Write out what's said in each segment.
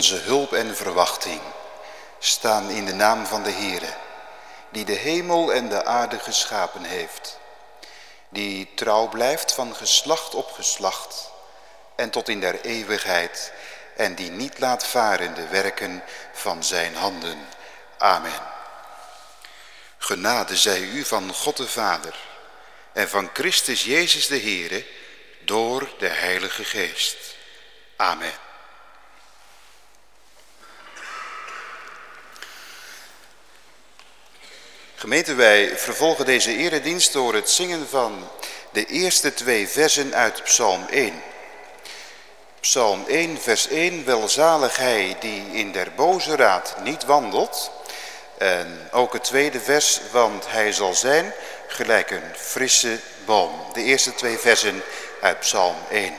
Onze hulp en verwachting staan in de naam van de Heere, die de hemel en de aarde geschapen heeft, die trouw blijft van geslacht op geslacht en tot in der eeuwigheid en die niet laat varen de werken van zijn handen. Amen. Genade zij u van God de Vader en van Christus Jezus de Heere door de Heilige Geest. Amen. Gemeente, wij vervolgen deze eredienst door het zingen van de eerste twee versen uit Psalm 1. Psalm 1, vers 1, welzalig hij die in der boze raad niet wandelt. En ook het tweede vers, want hij zal zijn gelijk een frisse boom. De eerste twee versen uit Psalm 1.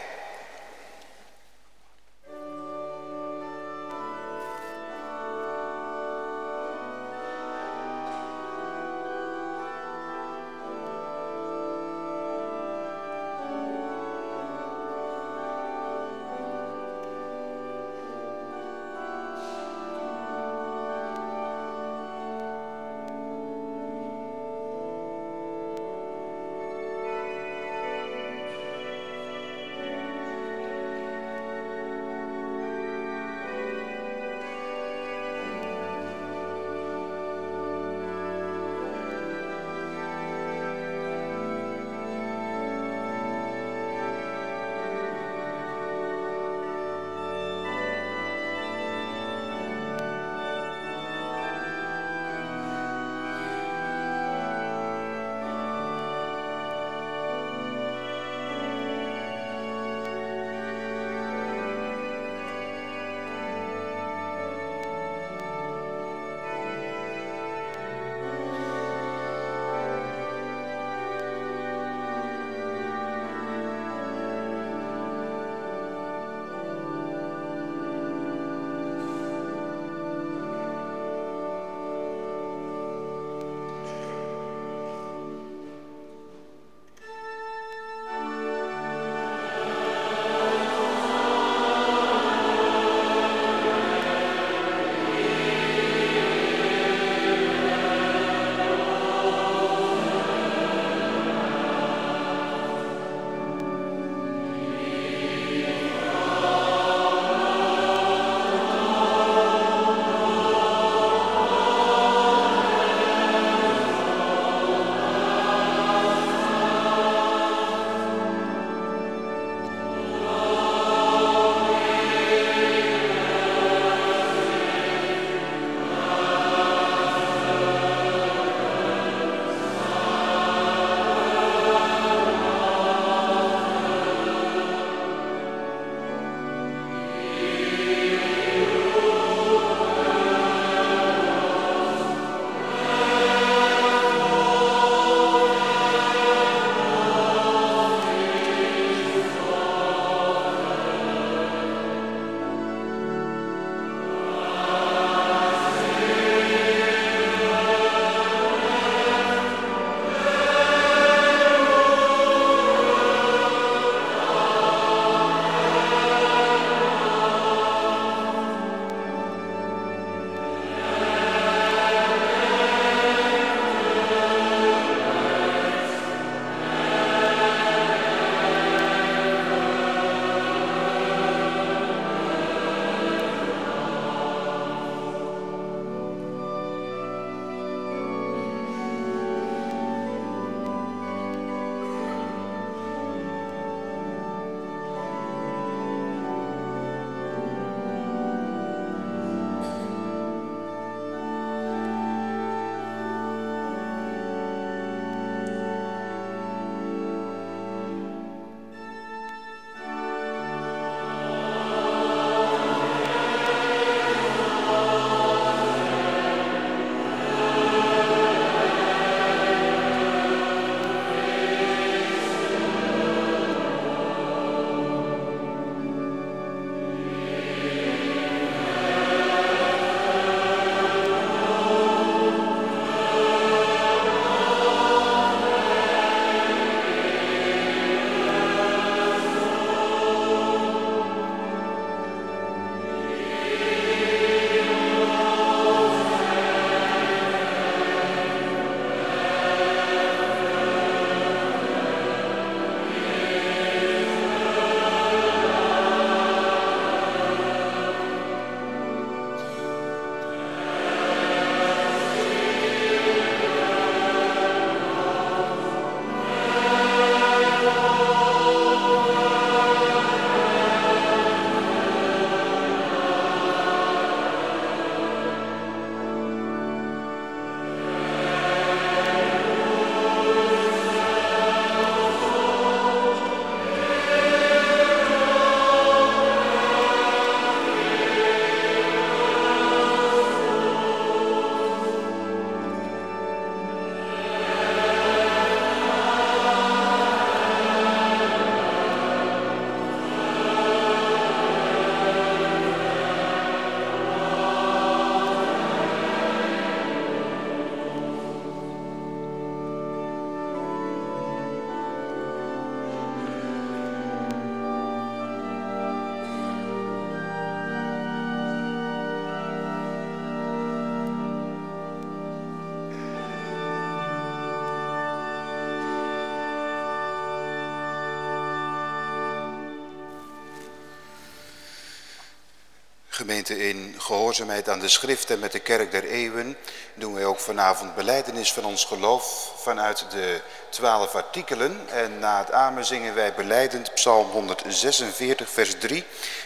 In gehoorzaamheid aan de schrift en met de kerk der eeuwen doen wij ook vanavond beleidenis van ons geloof vanuit de twaalf artikelen. En na het amen zingen wij beleidend psalm 146 vers 3.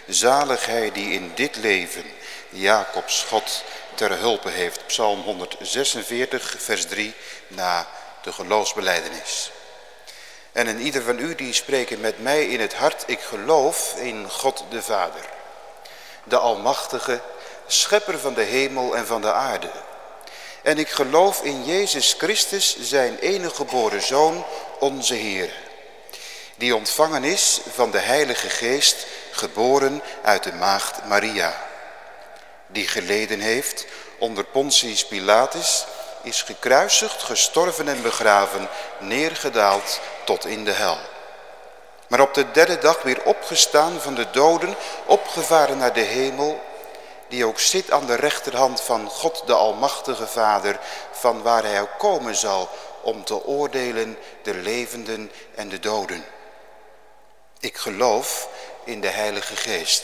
Zalig hij die in dit leven Jacobs God ter hulpe heeft. Psalm 146 vers 3 na de geloofsbeleidenis. En in ieder van u die spreken met mij in het hart, ik geloof in God de Vader de Almachtige, schepper van de hemel en van de aarde. En ik geloof in Jezus Christus, zijn enige geboren Zoon, onze Heer. Die ontvangen is van de Heilige Geest, geboren uit de maagd Maria. Die geleden heeft onder Pontius Pilatus, is gekruisigd, gestorven en begraven, neergedaald tot in de hel maar op de derde dag weer opgestaan van de doden, opgevaren naar de hemel, die ook zit aan de rechterhand van God de Almachtige Vader, van waar hij ook komen zal om te oordelen de levenden en de doden. Ik geloof in de Heilige Geest.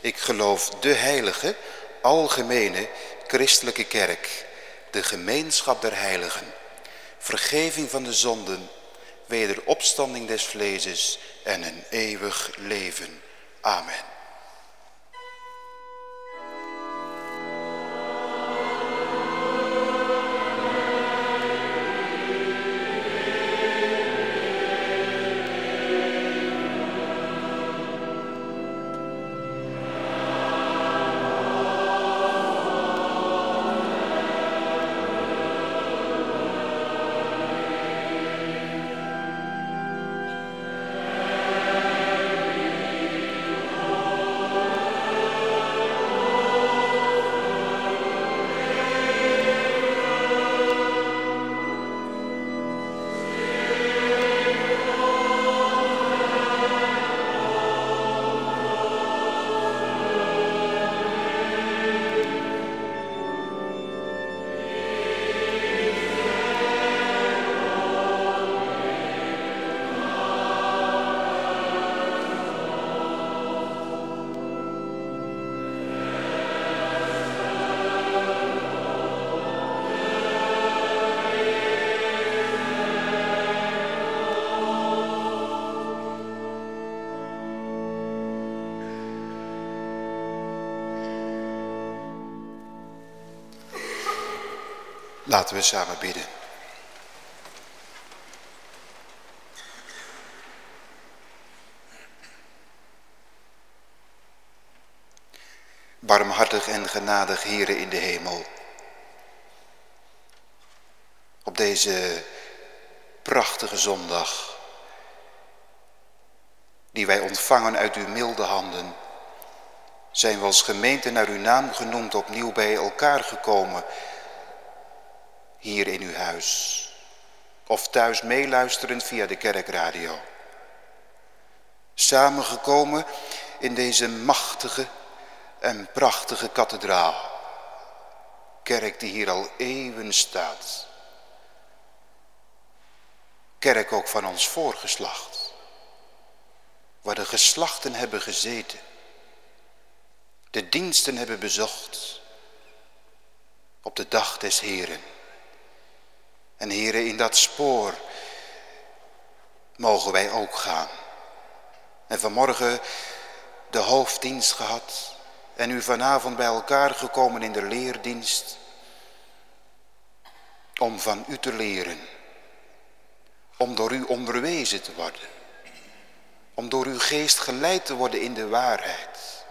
Ik geloof de heilige, algemene, christelijke kerk, de gemeenschap der heiligen, vergeving van de zonden, wederopstanding des vleeses en een eeuwig leven. Amen. Laten we samen bidden. Barmhartig en genadig Here in de hemel. Op deze prachtige zondag die wij ontvangen uit uw milde handen, zijn we als gemeente naar uw naam genoemd opnieuw bij elkaar gekomen hier in uw huis. Of thuis meeluisterend via de kerkradio. Samengekomen in deze machtige en prachtige kathedraal. Kerk die hier al eeuwen staat. Kerk ook van ons voorgeslacht. Waar de geslachten hebben gezeten. De diensten hebben bezocht. Op de dag des Heren. En heren, in dat spoor mogen wij ook gaan. En vanmorgen de hoofddienst gehad. En u vanavond bij elkaar gekomen in de leerdienst. Om van u te leren. Om door u onderwezen te worden. Om door uw geest geleid te worden in de waarheid.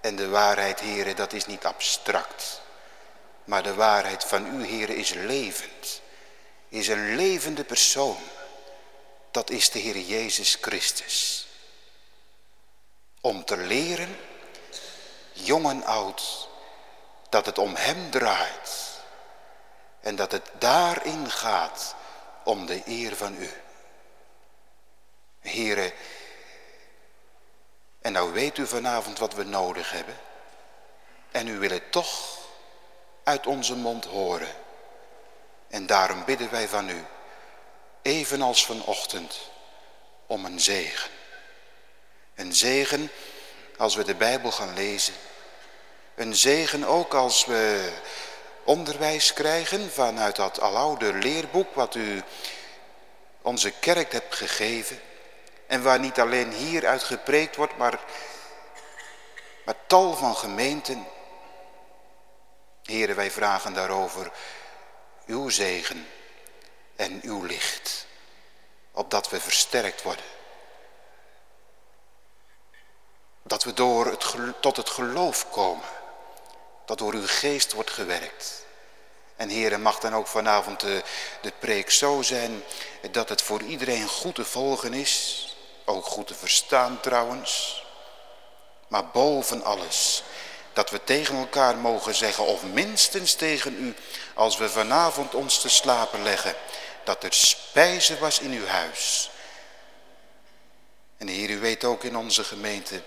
En de waarheid, heren, dat is niet abstract. Maar de waarheid van u, heren, is levend is een levende persoon. Dat is de Heer Jezus Christus. Om te leren, jong en oud, dat het om Hem draait. En dat het daarin gaat om de eer van U. Heren, en nou weet u vanavond wat we nodig hebben. En u wil het toch uit onze mond horen. En daarom bidden wij van u, evenals vanochtend, om een zegen. Een zegen als we de Bijbel gaan lezen. Een zegen ook als we onderwijs krijgen vanuit dat aloude leerboek wat u onze kerk hebt gegeven. En waar niet alleen hier uit gepreekt wordt, maar, maar tal van gemeenten. Heren, wij vragen daarover uw zegen en uw licht, opdat we versterkt worden. Dat we door tot het geloof komen, dat door uw geest wordt gewerkt. En heren, mag dan ook vanavond de, de preek zo zijn dat het voor iedereen goed te volgen is. Ook goed te verstaan trouwens. Maar boven alles, dat we tegen elkaar mogen zeggen, of minstens tegen u, als we vanavond ons te slapen leggen, dat er spijze was in uw huis. En Heer, u weet ook in onze gemeente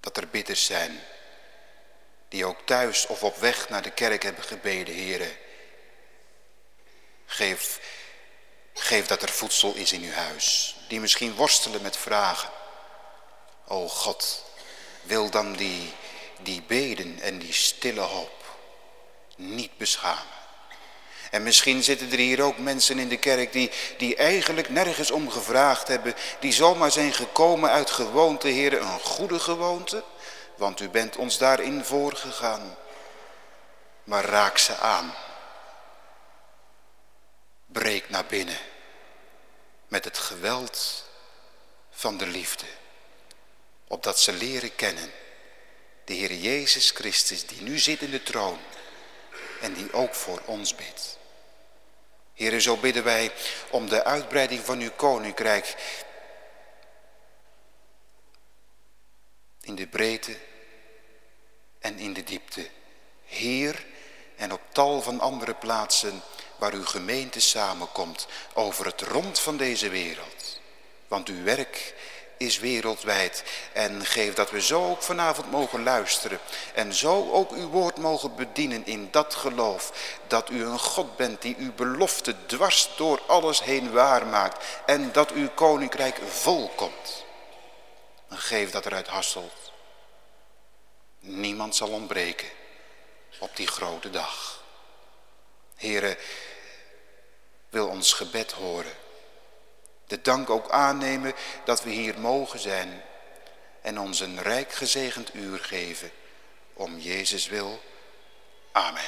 dat er bidders zijn die ook thuis of op weg naar de kerk hebben gebeden, heren. Geef, geef dat er voedsel is in uw huis, die misschien worstelen met vragen. O God, wil dan die, die beden en die stille hoop niet beschamen. En misschien zitten er hier ook mensen in de kerk die, die eigenlijk nergens om gevraagd hebben. Die zomaar zijn gekomen uit gewoonte, heren, een goede gewoonte. Want u bent ons daarin voorgegaan. Maar raak ze aan. Breek naar binnen. Met het geweld van de liefde. Opdat ze leren kennen. De Heer Jezus Christus die nu zit in de troon. En die ook voor ons bidt. Heren, zo bidden wij om de uitbreiding van uw koninkrijk in de breedte en in de diepte. Heer, en op tal van andere plaatsen waar uw gemeente samenkomt over het rond van deze wereld. Want uw werk is wereldwijd. En geef dat we zo ook vanavond mogen luisteren. En zo ook uw woord mogen bedienen in dat geloof. Dat u een God bent die uw belofte dwars door alles heen waarmaakt. En dat uw koninkrijk volkomt. Geef dat eruit Hasselt. Niemand zal ontbreken op die grote dag. Heren, wil ons gebed horen de dank ook aannemen dat we hier mogen zijn en ons een rijk gezegend uur geven. Om Jezus wil. Amen.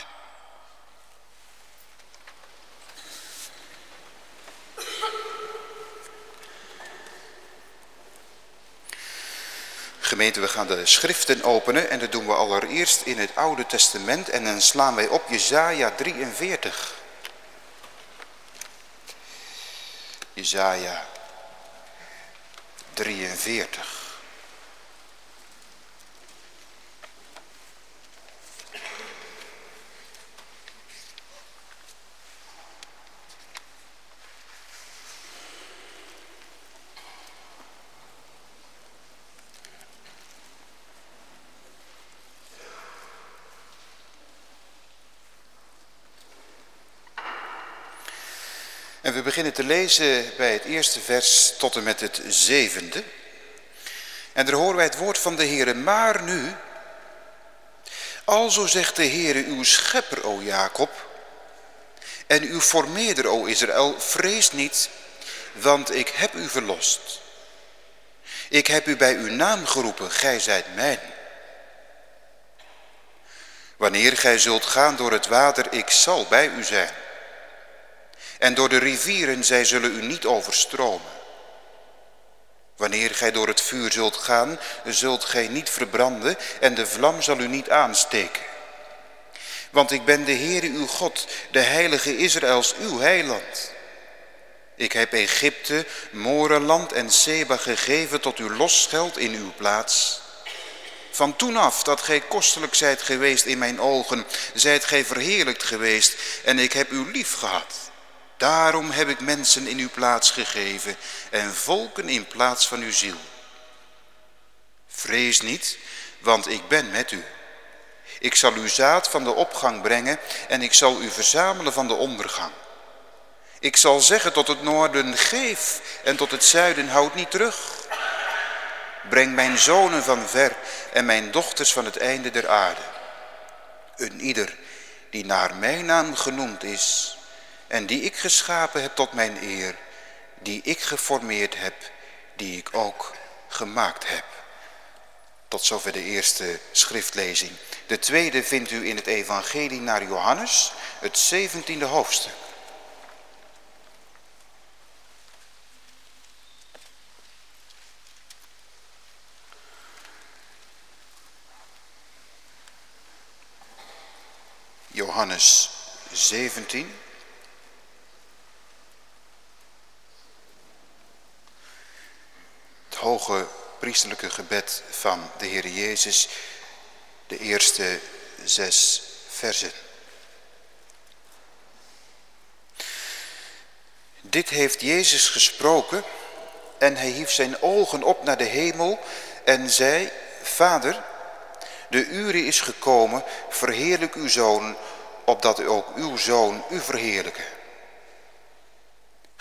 Gemeente, we gaan de schriften openen en dat doen we allereerst in het Oude Testament en dan slaan wij op Jezaja 43. Jezaja 43. Beginnen te lezen bij het eerste vers tot en met het zevende. En daar horen wij het woord van de Heere. Maar nu, alzo zegt de Heere uw schepper, o Jacob, en uw formeerder, o Israël, vrees niet, want ik heb u verlost. Ik heb u bij uw naam geroepen, gij zijt mijn. Wanneer gij zult gaan door het water, ik zal bij u zijn. En door de rivieren, zij zullen u niet overstromen. Wanneer gij door het vuur zult gaan, zult gij niet verbranden en de vlam zal u niet aansteken. Want ik ben de Heere uw God, de heilige Israëls, uw heiland. Ik heb Egypte, Morenland en Seba gegeven tot uw losgeld in uw plaats. Van toen af dat gij kostelijk zijt geweest in mijn ogen, zijt gij verheerlijkt geweest en ik heb u lief gehad. Daarom heb ik mensen in uw plaats gegeven en volken in plaats van uw ziel. Vrees niet, want ik ben met u. Ik zal uw zaad van de opgang brengen en ik zal u verzamelen van de ondergang. Ik zal zeggen tot het noorden geef en tot het zuiden houd niet terug. Breng mijn zonen van ver en mijn dochters van het einde der aarde. Een ieder die naar mijn naam genoemd is en die ik geschapen heb tot mijn eer, die ik geformeerd heb, die ik ook gemaakt heb. Tot zover de eerste schriftlezing. De tweede vindt u in het evangelie naar Johannes, het 17e hoofdstuk. Johannes 17. Hoge priesterlijke gebed van de Heer Jezus, de eerste zes versen. Dit heeft Jezus gesproken en hij hief zijn ogen op naar de hemel en zei, Vader, de uren is gekomen, verheerlijk uw zoon, opdat ook uw zoon u verheerlijke.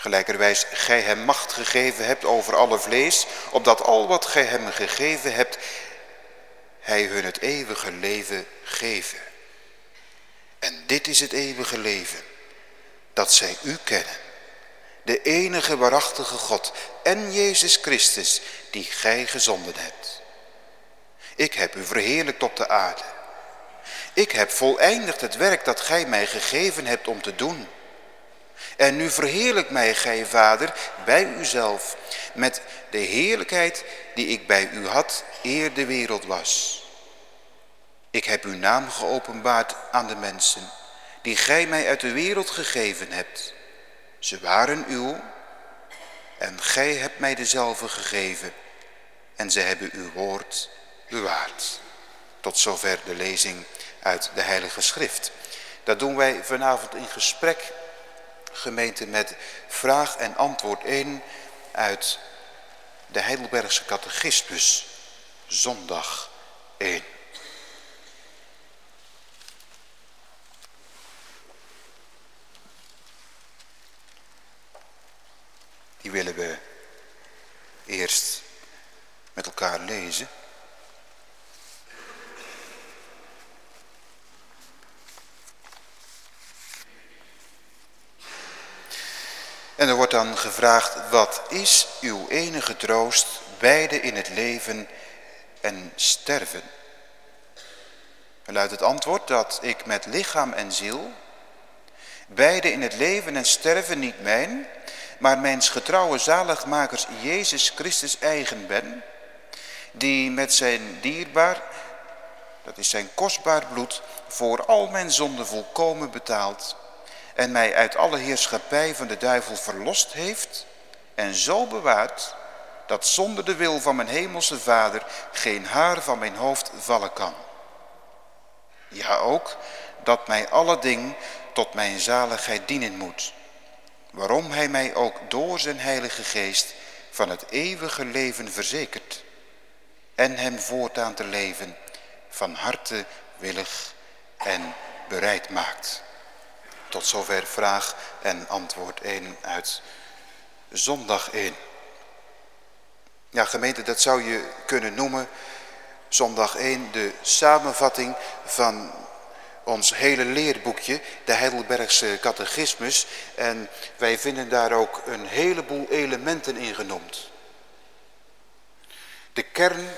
Gelijkerwijs gij hem macht gegeven hebt over alle vlees, opdat al wat gij hem gegeven hebt, hij hun het eeuwige leven geven. En dit is het eeuwige leven, dat zij u kennen, de enige waarachtige God en Jezus Christus, die gij gezonden hebt. Ik heb u verheerlijkt op de aarde. Ik heb voleindigd het werk dat gij mij gegeven hebt om te doen. En nu verheerlijk mij, gij vader, bij uzelf, met de heerlijkheid die ik bij u had, eer de wereld was. Ik heb uw naam geopenbaard aan de mensen, die gij mij uit de wereld gegeven hebt. Ze waren uw, en gij hebt mij dezelfde gegeven, en ze hebben uw woord bewaard. Tot zover de lezing uit de Heilige Schrift. Dat doen wij vanavond in gesprek, gemeente, met vraag en antwoord 1 uit de Heidelbergse Catechismus, zondag 1. Die willen we eerst met elkaar lezen. En er wordt dan gevraagd, wat is uw enige troost, beide in het leven en sterven? En luidt het antwoord dat ik met lichaam en ziel, beide in het leven en sterven niet mijn, maar mijns getrouwe zaligmakers Jezus Christus eigen ben, die met zijn dierbaar, dat is zijn kostbaar bloed, voor al mijn zonden volkomen betaald en mij uit alle heerschappij van de duivel verlost heeft en zo bewaart dat zonder de wil van mijn hemelse vader geen haar van mijn hoofd vallen kan. Ja ook dat mij alle ding tot mijn zaligheid dienen moet, waarom hij mij ook door zijn heilige geest van het eeuwige leven verzekert en hem voortaan te leven van harte willig en bereid maakt. Tot zover vraag en antwoord 1 uit zondag 1. Ja, gemeente, dat zou je kunnen noemen, zondag 1, de samenvatting van ons hele leerboekje, de Heidelbergse catechismus. En wij vinden daar ook een heleboel elementen in genoemd. De kern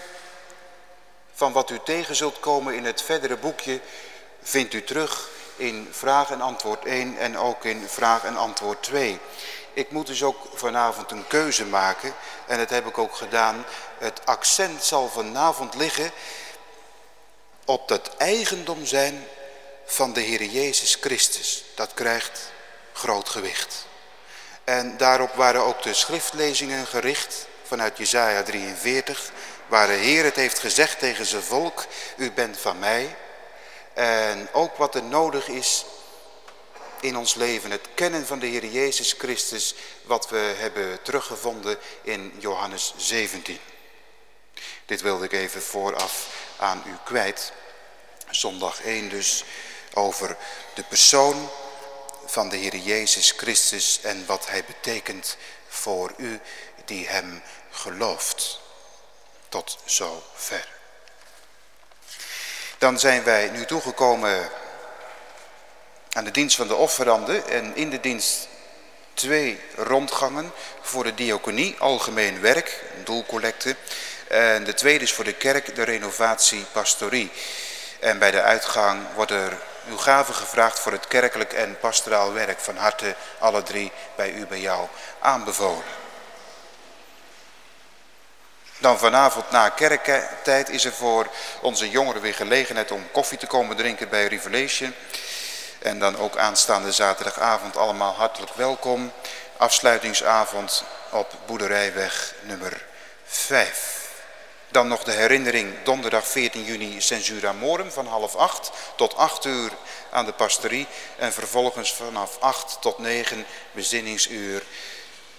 van wat u tegen zult komen in het verdere boekje vindt u terug in vraag en antwoord 1 en ook in vraag en antwoord 2. Ik moet dus ook vanavond een keuze maken en dat heb ik ook gedaan. Het accent zal vanavond liggen op het eigendom zijn van de Heer Jezus Christus. Dat krijgt groot gewicht. En daarop waren ook de schriftlezingen gericht vanuit Jezaja 43, waar de Heer het heeft gezegd tegen zijn volk, u bent van mij en ook wat er nodig is in ons leven. Het kennen van de Heer Jezus Christus. Wat we hebben teruggevonden in Johannes 17. Dit wilde ik even vooraf aan u kwijt. Zondag 1 dus over de persoon van de Heer Jezus Christus en wat hij betekent voor u die hem gelooft. Tot zover. Dan zijn wij nu toegekomen aan de dienst van de offeranden en in de dienst twee rondgangen voor de diaconie, algemeen werk, doelcollecte. En de tweede is voor de kerk, de renovatie pastorie. En bij de uitgang wordt er uw gave gevraagd voor het kerkelijk en pastoraal werk. Van harte alle drie bij u, bij jou aanbevolen. Dan vanavond na kerktijd is er voor onze jongeren weer gelegenheid om koffie te komen drinken bij Revelation. En dan ook aanstaande zaterdagavond allemaal hartelijk welkom. Afsluitingsavond op Boerderijweg nummer 5. Dan nog de herinnering donderdag 14 juni Censura Morum van half 8 tot 8 uur aan de pastorie. En vervolgens vanaf 8 tot 9 bezinningsuur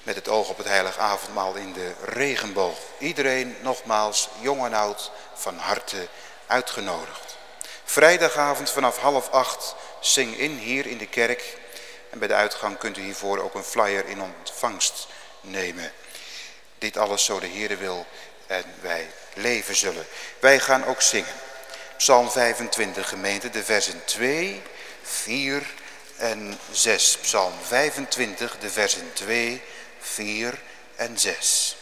met het oog op het heilige avondmaal in de regenboog. Iedereen nogmaals, jong en oud, van harte uitgenodigd. Vrijdagavond vanaf half 8 zing in hier in de kerk. En bij de uitgang kunt u hiervoor ook een flyer in ontvangst nemen. Dit alles zo de Heere wil en wij leven zullen. Wij gaan ook zingen. Psalm 25 gemeente, de versen 2, 4 en 6. Psalm 25, de versen 2, 4 en 6.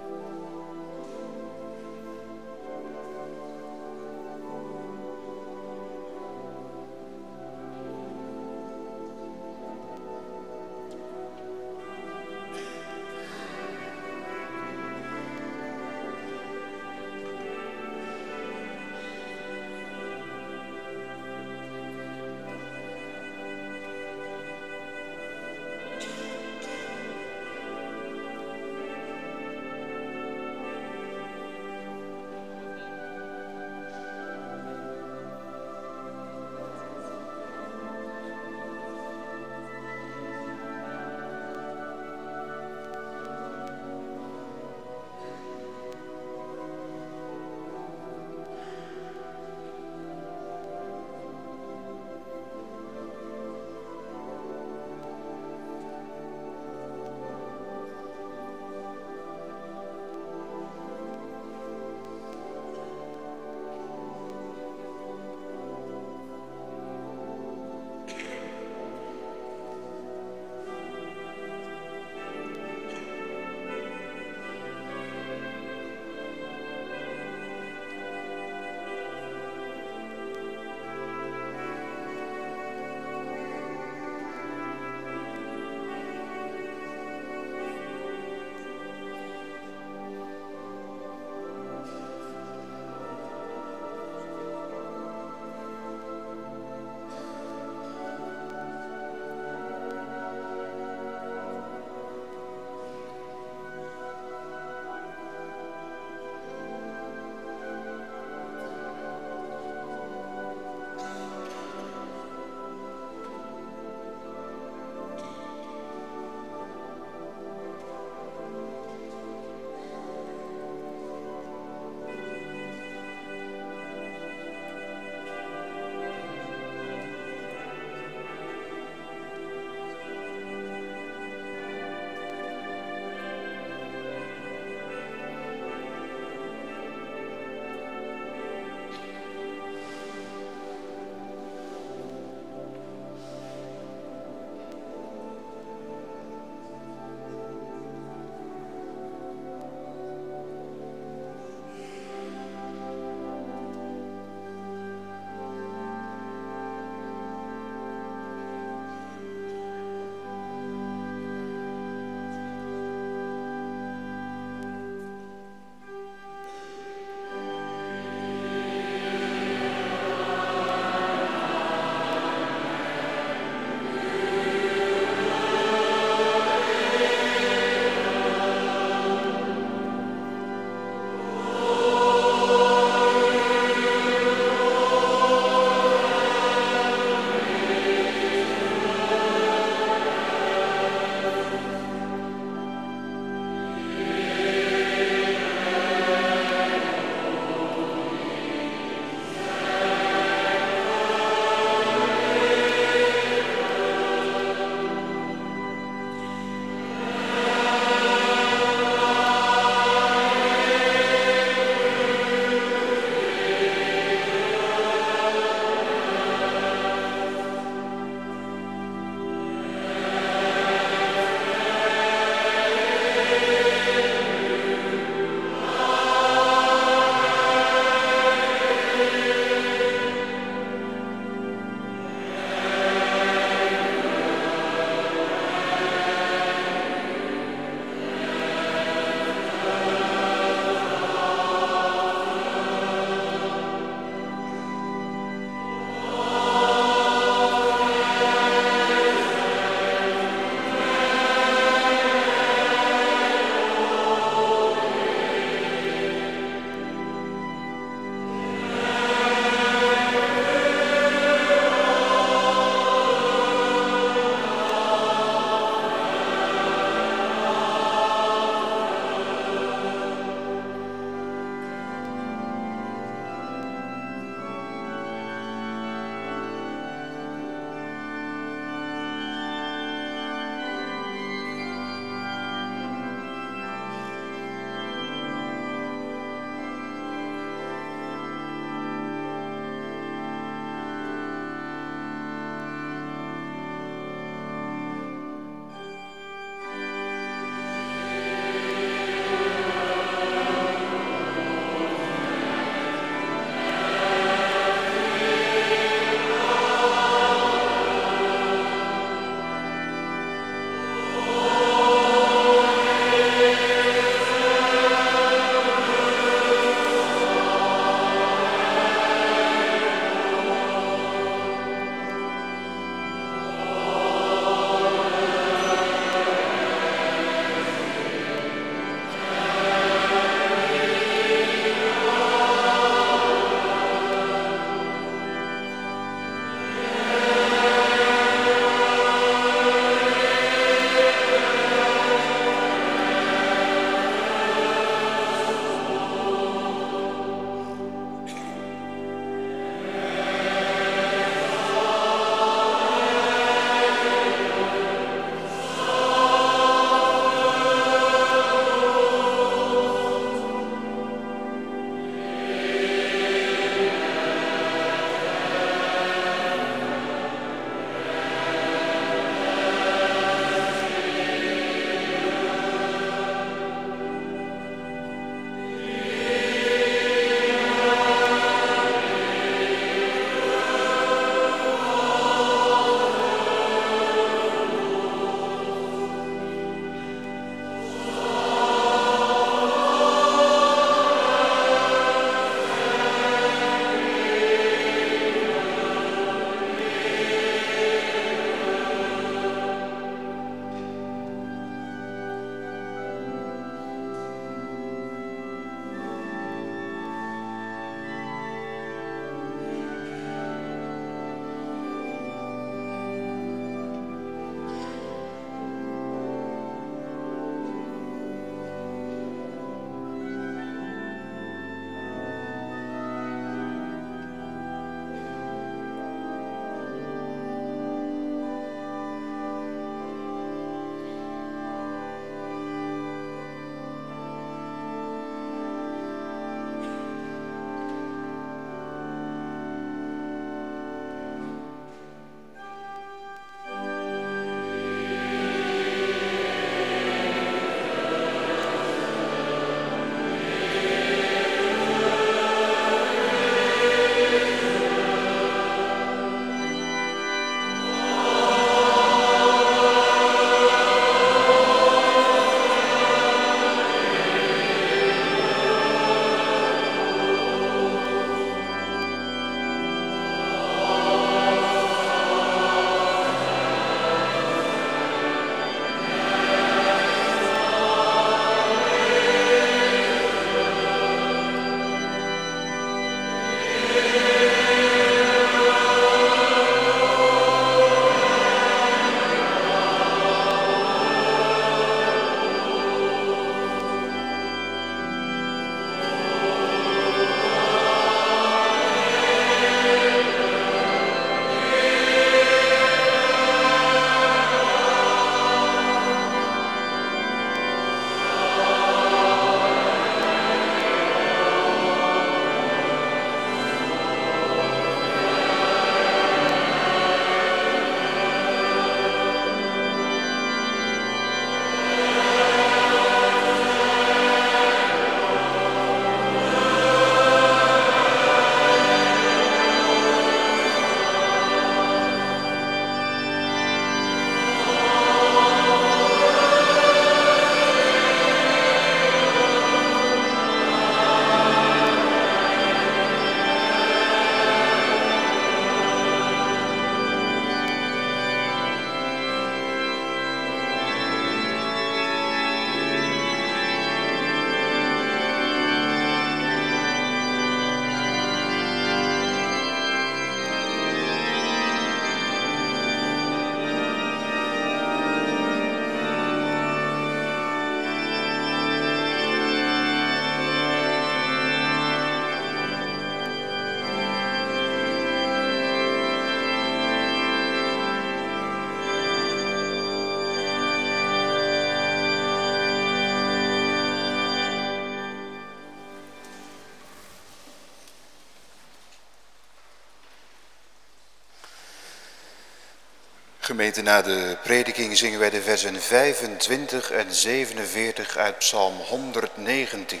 Gemeente, na de prediking zingen wij de versen 25 en 47 uit Psalm 119.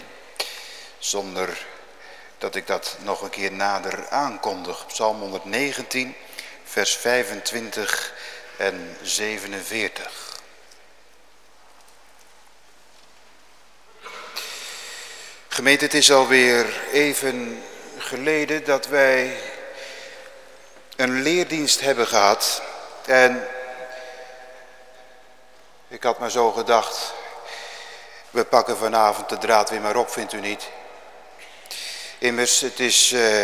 Zonder dat ik dat nog een keer nader aankondig. Psalm 119, vers 25 en 47. Gemeente, het is alweer even geleden dat wij een leerdienst hebben gehad en ik had maar zo gedacht, we pakken vanavond de draad weer maar op, vindt u niet? Immers, het is uh,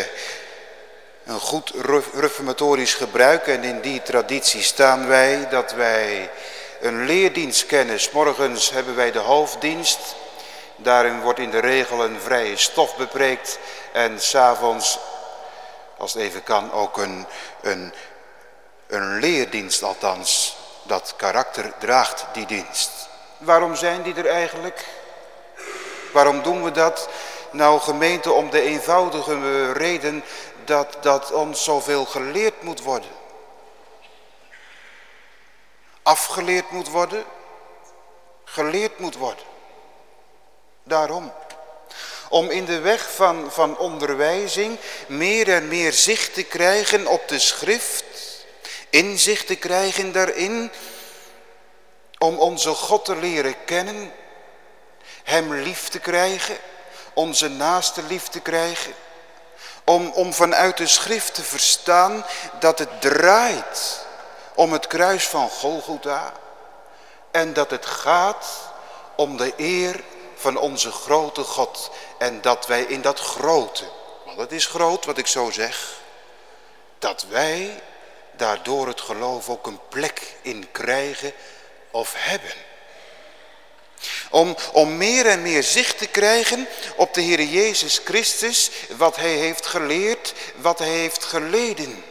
een goed reformatorisch gebruik en in die traditie staan wij dat wij een leerdienst kennen. Morgens hebben wij de hoofddienst, daarin wordt in de regel een vrije stof bepreekt en s'avonds, als het even kan, ook een, een een leerdienst althans. Dat karakter draagt die dienst. Waarom zijn die er eigenlijk? Waarom doen we dat? Nou gemeente om de eenvoudige reden dat, dat ons zoveel geleerd moet worden. Afgeleerd moet worden. Geleerd moet worden. Daarom. Om in de weg van, van onderwijzing meer en meer zicht te krijgen op de schrift inzicht te krijgen daarin, om onze God te leren kennen, hem lief te krijgen, onze naaste lief te krijgen, om, om vanuit de schrift te verstaan dat het draait om het kruis van Golgotha en dat het gaat om de eer van onze grote God en dat wij in dat grote, want het is groot wat ik zo zeg, dat wij daardoor het geloof ook een plek in krijgen of hebben. Om, om meer en meer zicht te krijgen op de Heer Jezus Christus, wat Hij heeft geleerd, wat Hij heeft geleden.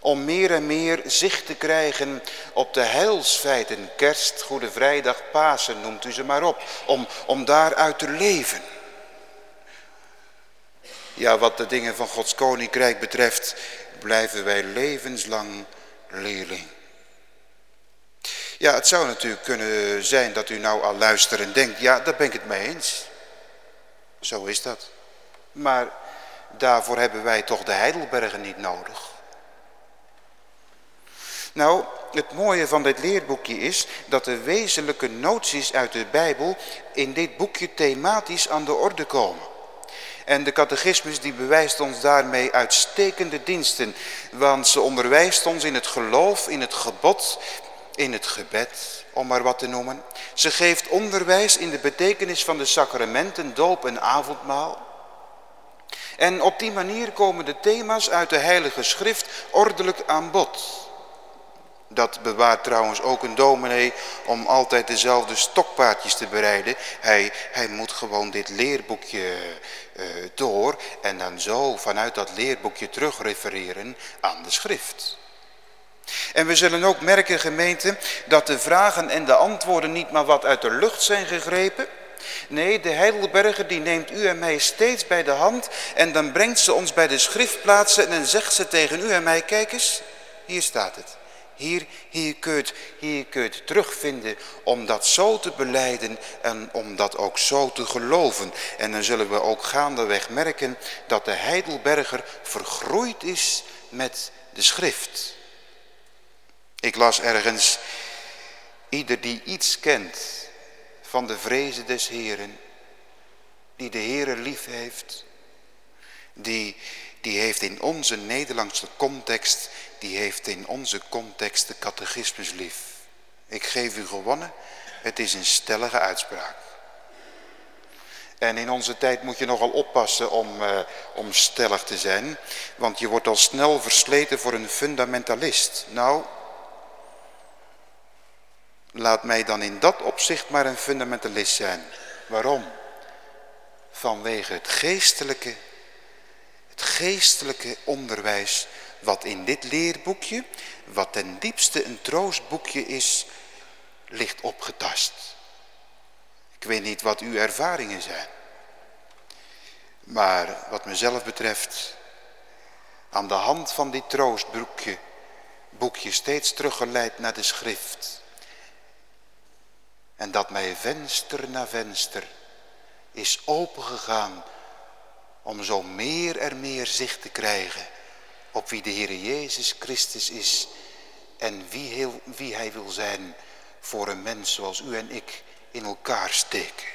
Om meer en meer zicht te krijgen op de heilsfeiten, kerst, Goede Vrijdag, Pasen, noemt u ze maar op. Om, om daaruit te leven. Ja, wat de dingen van Gods Koninkrijk betreft, blijven wij levenslang leerling. Ja, het zou natuurlijk kunnen zijn dat u nou al luistert en denkt, ja, daar ben ik het mee eens. Zo is dat. Maar daarvoor hebben wij toch de Heidelbergen niet nodig. Nou, het mooie van dit leerboekje is dat de wezenlijke noties uit de Bijbel in dit boekje thematisch aan de orde komen. En de catechismus die bewijst ons daarmee uitstekende diensten. Want ze onderwijst ons in het geloof, in het gebod, in het gebed, om maar wat te noemen. Ze geeft onderwijs in de betekenis van de sacramenten, doop en avondmaal. En op die manier komen de thema's uit de Heilige Schrift ordelijk aan bod. Dat bewaart trouwens ook een dominee om altijd dezelfde stokpaardjes te bereiden. Hij, hij moet gewoon dit leerboekje uh, door en dan zo vanuit dat leerboekje terug refereren aan de schrift. En we zullen ook merken gemeente dat de vragen en de antwoorden niet maar wat uit de lucht zijn gegrepen. Nee, de Heidelberger die neemt u en mij steeds bij de hand en dan brengt ze ons bij de schriftplaatsen en dan zegt ze tegen u en mij, kijk eens, hier staat het. Hier, hier, kun je het, hier het terugvinden om dat zo te beleiden en om dat ook zo te geloven. En dan zullen we ook gaandeweg merken dat de Heidelberger vergroeid is met de schrift. Ik las ergens, ieder die iets kent van de vrezen des Heren, die de Heere lief heeft, die, die heeft in onze Nederlandse context die heeft in onze context de catechismus lief. Ik geef u gewonnen, het is een stellige uitspraak. En in onze tijd moet je nogal oppassen om, uh, om stellig te zijn, want je wordt al snel versleten voor een fundamentalist. Nou, laat mij dan in dat opzicht maar een fundamentalist zijn. Waarom? Vanwege het geestelijke, het geestelijke onderwijs wat in dit leerboekje, wat ten diepste een troostboekje is, ligt opgetast. Ik weet niet wat uw ervaringen zijn. Maar wat mezelf betreft, aan de hand van dit troostboekje boekje steeds teruggeleid naar de schrift. En dat mij venster na venster is opengegaan om zo meer en meer zicht te krijgen op wie de Heer Jezus Christus is en wie, heel, wie Hij wil zijn voor een mens zoals u en ik in elkaar steken.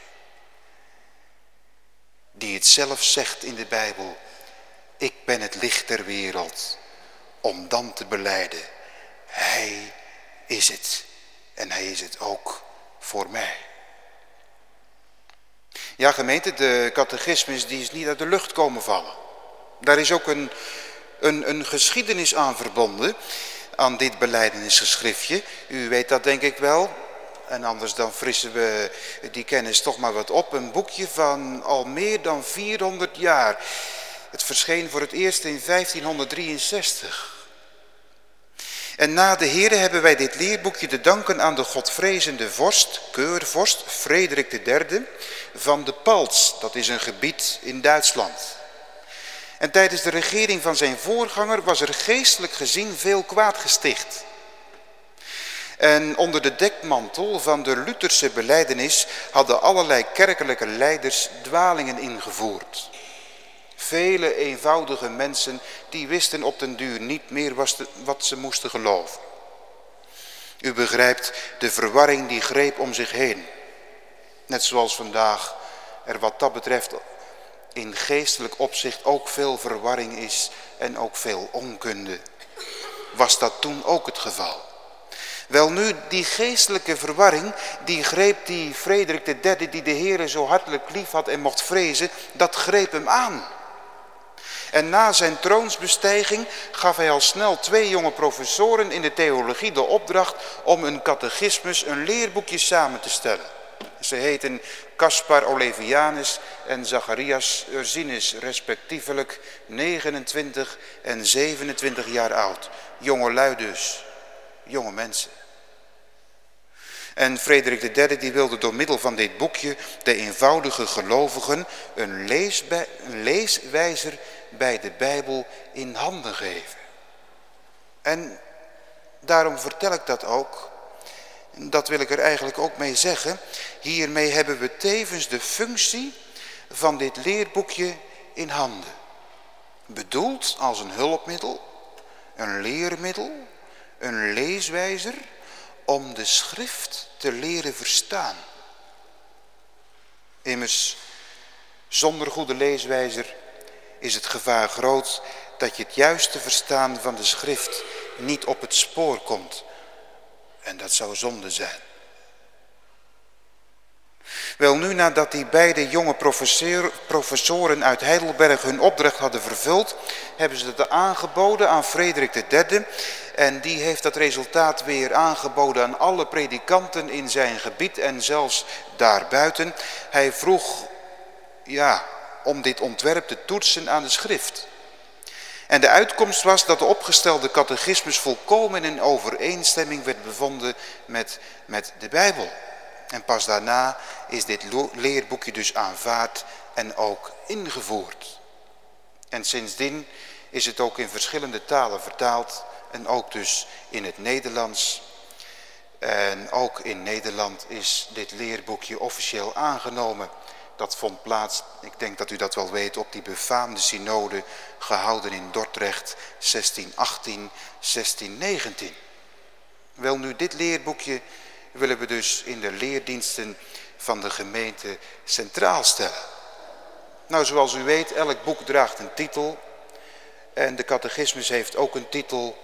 Die het zelf zegt in de Bijbel, ik ben het licht der wereld, om dan te beleiden, Hij is het en Hij is het ook voor mij. Ja gemeente, de catechismus die is niet uit de lucht komen vallen. Daar is ook een, een, een geschiedenis aan verbonden, aan dit beleidenisgeschriftje. U weet dat denk ik wel. En anders dan frissen we die kennis toch maar wat op. Een boekje van al meer dan 400 jaar. Het verscheen voor het eerst in 1563. En na de Here hebben wij dit leerboekje te danken aan de godvrezende vorst, keurvorst, Frederik III van de Pals. Dat is een gebied in Duitsland. En tijdens de regering van zijn voorganger was er geestelijk gezien veel kwaad gesticht. En onder de dekmantel van de Lutherse beleidenis hadden allerlei kerkelijke leiders dwalingen ingevoerd. Vele eenvoudige mensen die wisten op den duur niet meer wat ze moesten geloven. U begrijpt de verwarring die greep om zich heen. Net zoals vandaag er wat dat betreft in geestelijk opzicht ook veel verwarring is en ook veel onkunde. Was dat toen ook het geval? Wel nu, die geestelijke verwarring, die greep die Frederik III, die de Heere zo hartelijk lief had en mocht vrezen, dat greep hem aan. En na zijn troonsbestijging gaf hij al snel twee jonge professoren in de theologie de opdracht om een catechismus, een leerboekje samen te stellen. Ze heten Caspar Olevianus en Zacharias Ursinus, respectievelijk 29 en 27 jaar oud. Jonge lui dus, jonge mensen. En Frederik III die wilde door middel van dit boekje de eenvoudige gelovigen een, een leeswijzer bij de Bijbel in handen geven. En daarom vertel ik dat ook. Dat wil ik er eigenlijk ook mee zeggen. Hiermee hebben we tevens de functie van dit leerboekje in handen. Bedoeld als een hulpmiddel, een leermiddel, een leeswijzer om de schrift te leren verstaan. Immers, zonder goede leeswijzer is het gevaar groot dat je het juiste verstaan van de schrift niet op het spoor komt. En dat zou zonde zijn. Wel nu nadat die beide jonge professoren uit Heidelberg hun opdracht hadden vervuld, hebben ze het aangeboden aan Frederik III. En die heeft dat resultaat weer aangeboden aan alle predikanten in zijn gebied en zelfs daarbuiten. Hij vroeg, ja, om dit ontwerp te toetsen aan de schrift. En de uitkomst was dat de opgestelde catechismus volkomen in overeenstemming werd bevonden met, met de Bijbel. En pas daarna is dit leerboekje dus aanvaard en ook ingevoerd. En sindsdien is het ook in verschillende talen vertaald en ook dus in het Nederlands. En ook in Nederland is dit leerboekje officieel aangenomen. Dat vond plaats, ik denk dat u dat wel weet, op die befaamde synode gehouden in Dordrecht 1618, 1619. Wel nu, dit leerboekje willen we dus in de leerdiensten van de gemeente centraal stellen. Nou, zoals u weet, elk boek draagt een titel. En de catechismus heeft ook een titel.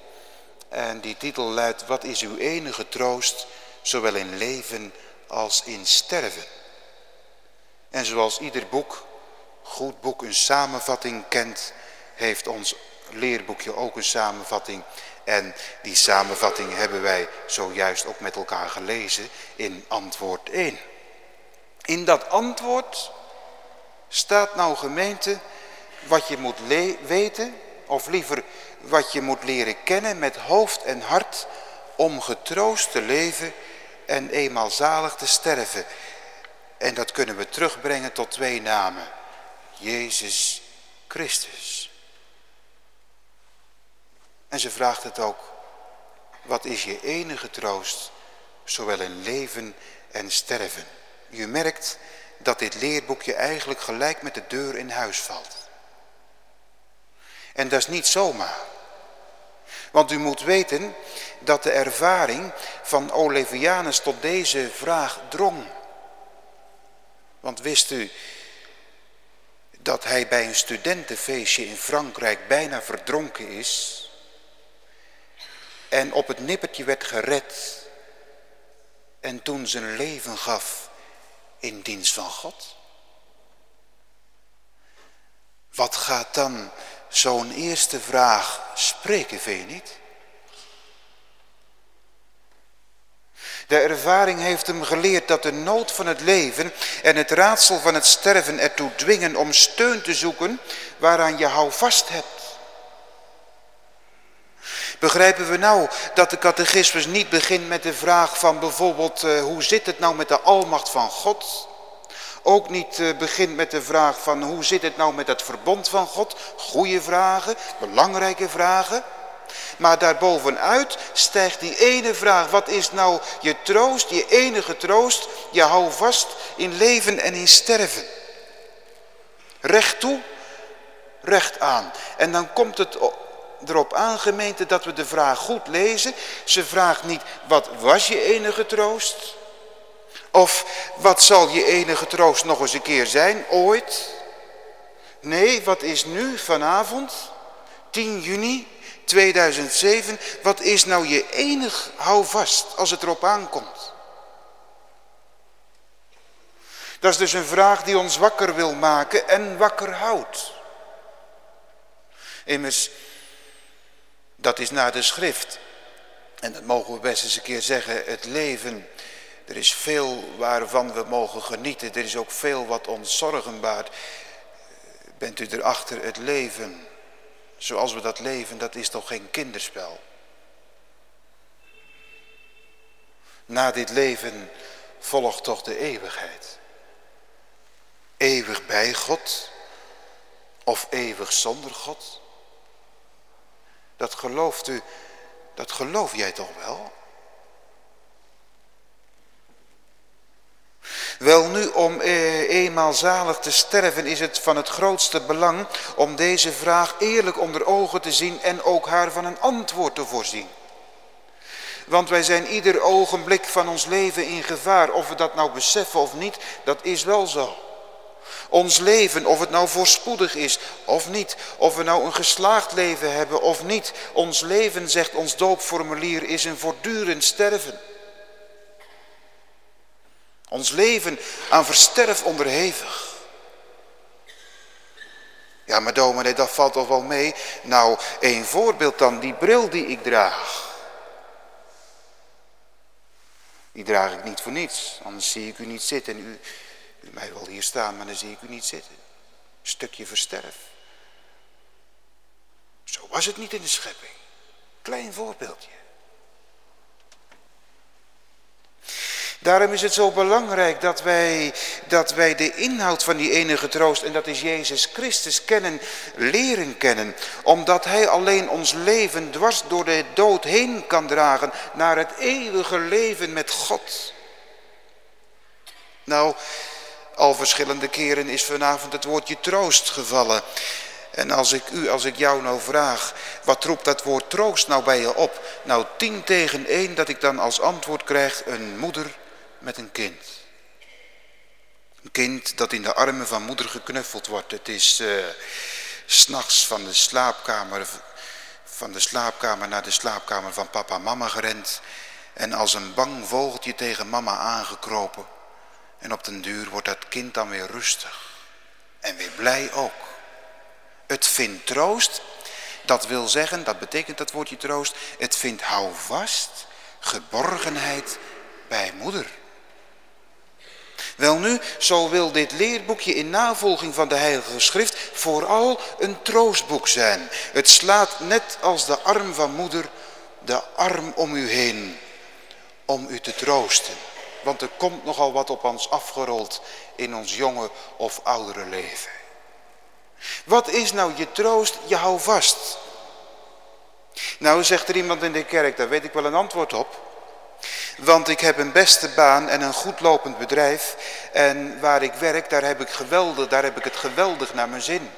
En die titel luidt, wat is uw enige troost, zowel in leven als in sterven? En zoals ieder boek, goed boek, een samenvatting kent, heeft ons leerboekje ook een samenvatting. En die samenvatting hebben wij zojuist ook met elkaar gelezen in antwoord 1. In dat antwoord staat nou gemeente wat je moet weten, of liever wat je moet leren kennen met hoofd en hart om getroost te leven en eenmaal zalig te sterven. En dat kunnen we terugbrengen tot twee namen. Jezus Christus. En ze vraagt het ook. Wat is je enige troost, zowel in leven en sterven? Je merkt dat dit leerboekje eigenlijk gelijk met de deur in huis valt. En dat is niet zomaar. Want u moet weten dat de ervaring van Olevianus tot deze vraag drong. Want wist u dat hij bij een studentenfeestje in Frankrijk bijna verdronken is en op het nippertje werd gered en toen zijn leven gaf in dienst van God? Wat gaat dan zo'n eerste vraag spreken, vind je niet? De ervaring heeft hem geleerd dat de nood van het leven en het raadsel van het sterven ertoe dwingen om steun te zoeken waaraan je houvast hebt. Begrijpen we nou dat de catechismus niet begint met de vraag van bijvoorbeeld uh, hoe zit het nou met de almacht van God? Ook niet uh, begint met de vraag van hoe zit het nou met het verbond van God? Goede vragen, belangrijke vragen. Maar daarbovenuit stijgt die ene vraag, wat is nou je troost, je enige troost? Je hou vast in leven en in sterven. Recht toe, recht aan. En dan komt het erop aan, gemeente, dat we de vraag goed lezen. Ze vraagt niet, wat was je enige troost? Of wat zal je enige troost nog eens een keer zijn, ooit? Nee, wat is nu, vanavond, 10 juni 2007, wat is nou je enig houvast als het erop aankomt? Dat is dus een vraag die ons wakker wil maken en wakker houdt. Immers, dat is naar de schrift. En dat mogen we best eens een keer zeggen, het leven, er is veel waarvan we mogen genieten. Er is ook veel wat ons zorgen baart. Bent u erachter, het leven, zoals we dat leven, dat is toch geen kinderspel. Na dit leven volgt toch de eeuwigheid. Eeuwig bij God of eeuwig zonder God. Dat gelooft u, dat geloof jij toch wel? Wel nu, om eh, eenmaal zalig te sterven is het van het grootste belang om deze vraag eerlijk onder ogen te zien en ook haar van een antwoord te voorzien. Want wij zijn ieder ogenblik van ons leven in gevaar. Of we dat nou beseffen of niet, dat is wel zo. Ons leven, of het nou voorspoedig is of niet. Of we nou een geslaagd leven hebben of niet. Ons leven, zegt ons doopformulier, is een voortdurend sterven. Ons leven aan versterf onderhevig. Ja, maar dominee, dat valt toch wel mee? Nou, één voorbeeld dan, die bril die ik draag. Die draag ik niet voor niets, anders zie ik u niet zitten. En u, u mij wel hier staan, maar dan zie ik u niet zitten. Stukje versterf. Zo was het niet in de schepping. Klein voorbeeldje. Daarom is het zo belangrijk dat wij, dat wij de inhoud van die enige troost, en dat is Jezus Christus, kennen, leren kennen. Omdat Hij alleen ons leven dwars door de dood heen kan dragen naar het eeuwige leven met God. Nou, al verschillende keren is vanavond het woordje troost gevallen. En als ik u, als ik jou nou vraag, wat roept dat woord troost nou bij je op? Nou, tien tegen één dat ik dan als antwoord krijg een moeder met een kind. Een kind dat in de armen van moeder geknuffeld wordt. Het is uh, s'nachts van de slaapkamer van de slaapkamer naar de slaapkamer van papa en mama gerend. En als een bang vogeltje tegen mama aangekropen. En op den duur wordt dat kind dan weer rustig. En weer blij ook. Het vindt troost. Dat wil zeggen, dat betekent dat woordje troost. Het vindt houvast, geborgenheid bij moeder. Wel nu, zo wil dit leerboekje in navolging van de Heilige Schrift vooral een troostboek zijn. Het slaat net als de arm van moeder de arm om u heen, om u te troosten. Want er komt nogal wat op ons afgerold in ons jonge of oudere leven. Wat is nou je troost, je hou vast. Nou, zegt er iemand in de kerk, daar weet ik wel een antwoord op. Want ik heb een beste baan en een goed lopend bedrijf. En waar ik werk, daar heb ik geweldig, daar heb ik het geweldig naar mijn zin.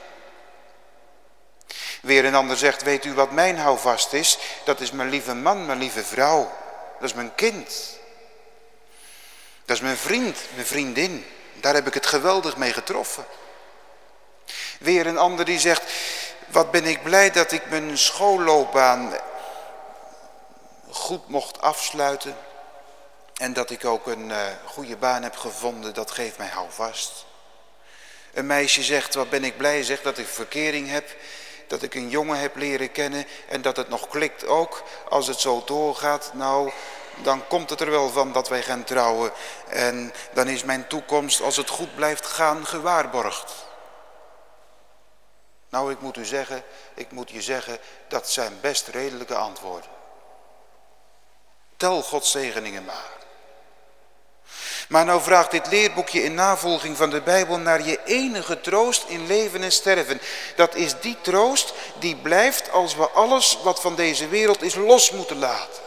Weer een ander zegt, weet u wat mijn houvast is? Dat is mijn lieve man, mijn lieve vrouw. Dat is mijn kind. Dat is mijn vriend, mijn vriendin. Daar heb ik het geweldig mee getroffen. Weer een ander die zegt, wat ben ik blij dat ik mijn schoolloopbaan goed mocht afsluiten. En dat ik ook een uh, goede baan heb gevonden, dat geeft mij houvast. Een meisje zegt, wat ben ik blij zegt dat ik verkering heb. Dat ik een jongen heb leren kennen en dat het nog klikt ook. Als het zo doorgaat, nou, dan komt het er wel van dat wij gaan trouwen. En dan is mijn toekomst, als het goed blijft gaan, gewaarborgd. Nou, ik moet u zeggen, ik moet je zeggen, dat zijn best redelijke antwoorden. Tel Gods zegeningen maar. Maar nou vraagt dit leerboekje in navolging van de Bijbel naar je enige troost in leven en sterven. Dat is die troost die blijft als we alles wat van deze wereld is los moeten laten.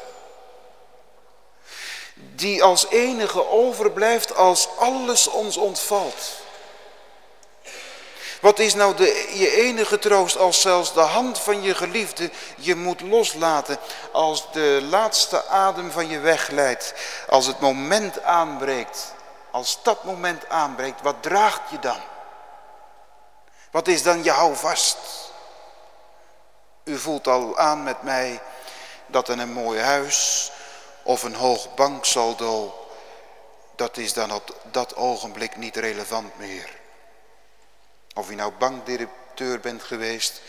Die als enige overblijft als alles ons ontvalt. Wat is nou de, je enige troost als zelfs de hand van je geliefde je moet loslaten. Als de laatste adem van je wegleidt. Als het moment aanbreekt. Als dat moment aanbreekt, wat draagt je dan? Wat is dan je houvast? U voelt al aan met mij dat een mooi huis of een hoog banksaldo, dat is dan op dat ogenblik niet relevant meer. Of je nou bankdirecteur bent geweest,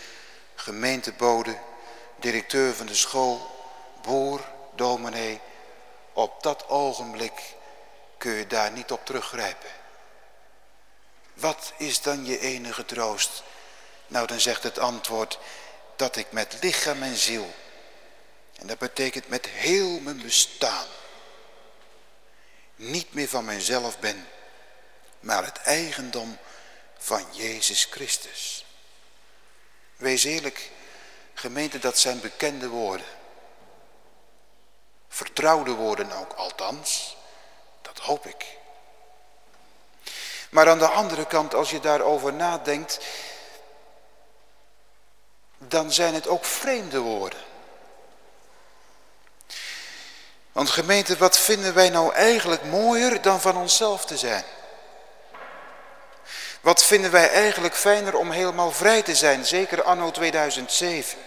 gemeentebode, directeur van de school, boer, dominee. Op dat ogenblik kun je daar niet op teruggrijpen. Wat is dan je enige troost? Nou, dan zegt het antwoord dat ik met lichaam en ziel, en dat betekent met heel mijn bestaan, niet meer van mijzelf ben, maar het eigendom van Jezus Christus. Wees eerlijk, gemeente, dat zijn bekende woorden. Vertrouwde woorden ook althans, dat hoop ik. Maar aan de andere kant, als je daarover nadenkt, dan zijn het ook vreemde woorden. Want gemeente, wat vinden wij nou eigenlijk mooier dan van onszelf te zijn? Wat vinden wij eigenlijk fijner om helemaal vrij te zijn, zeker anno 2007.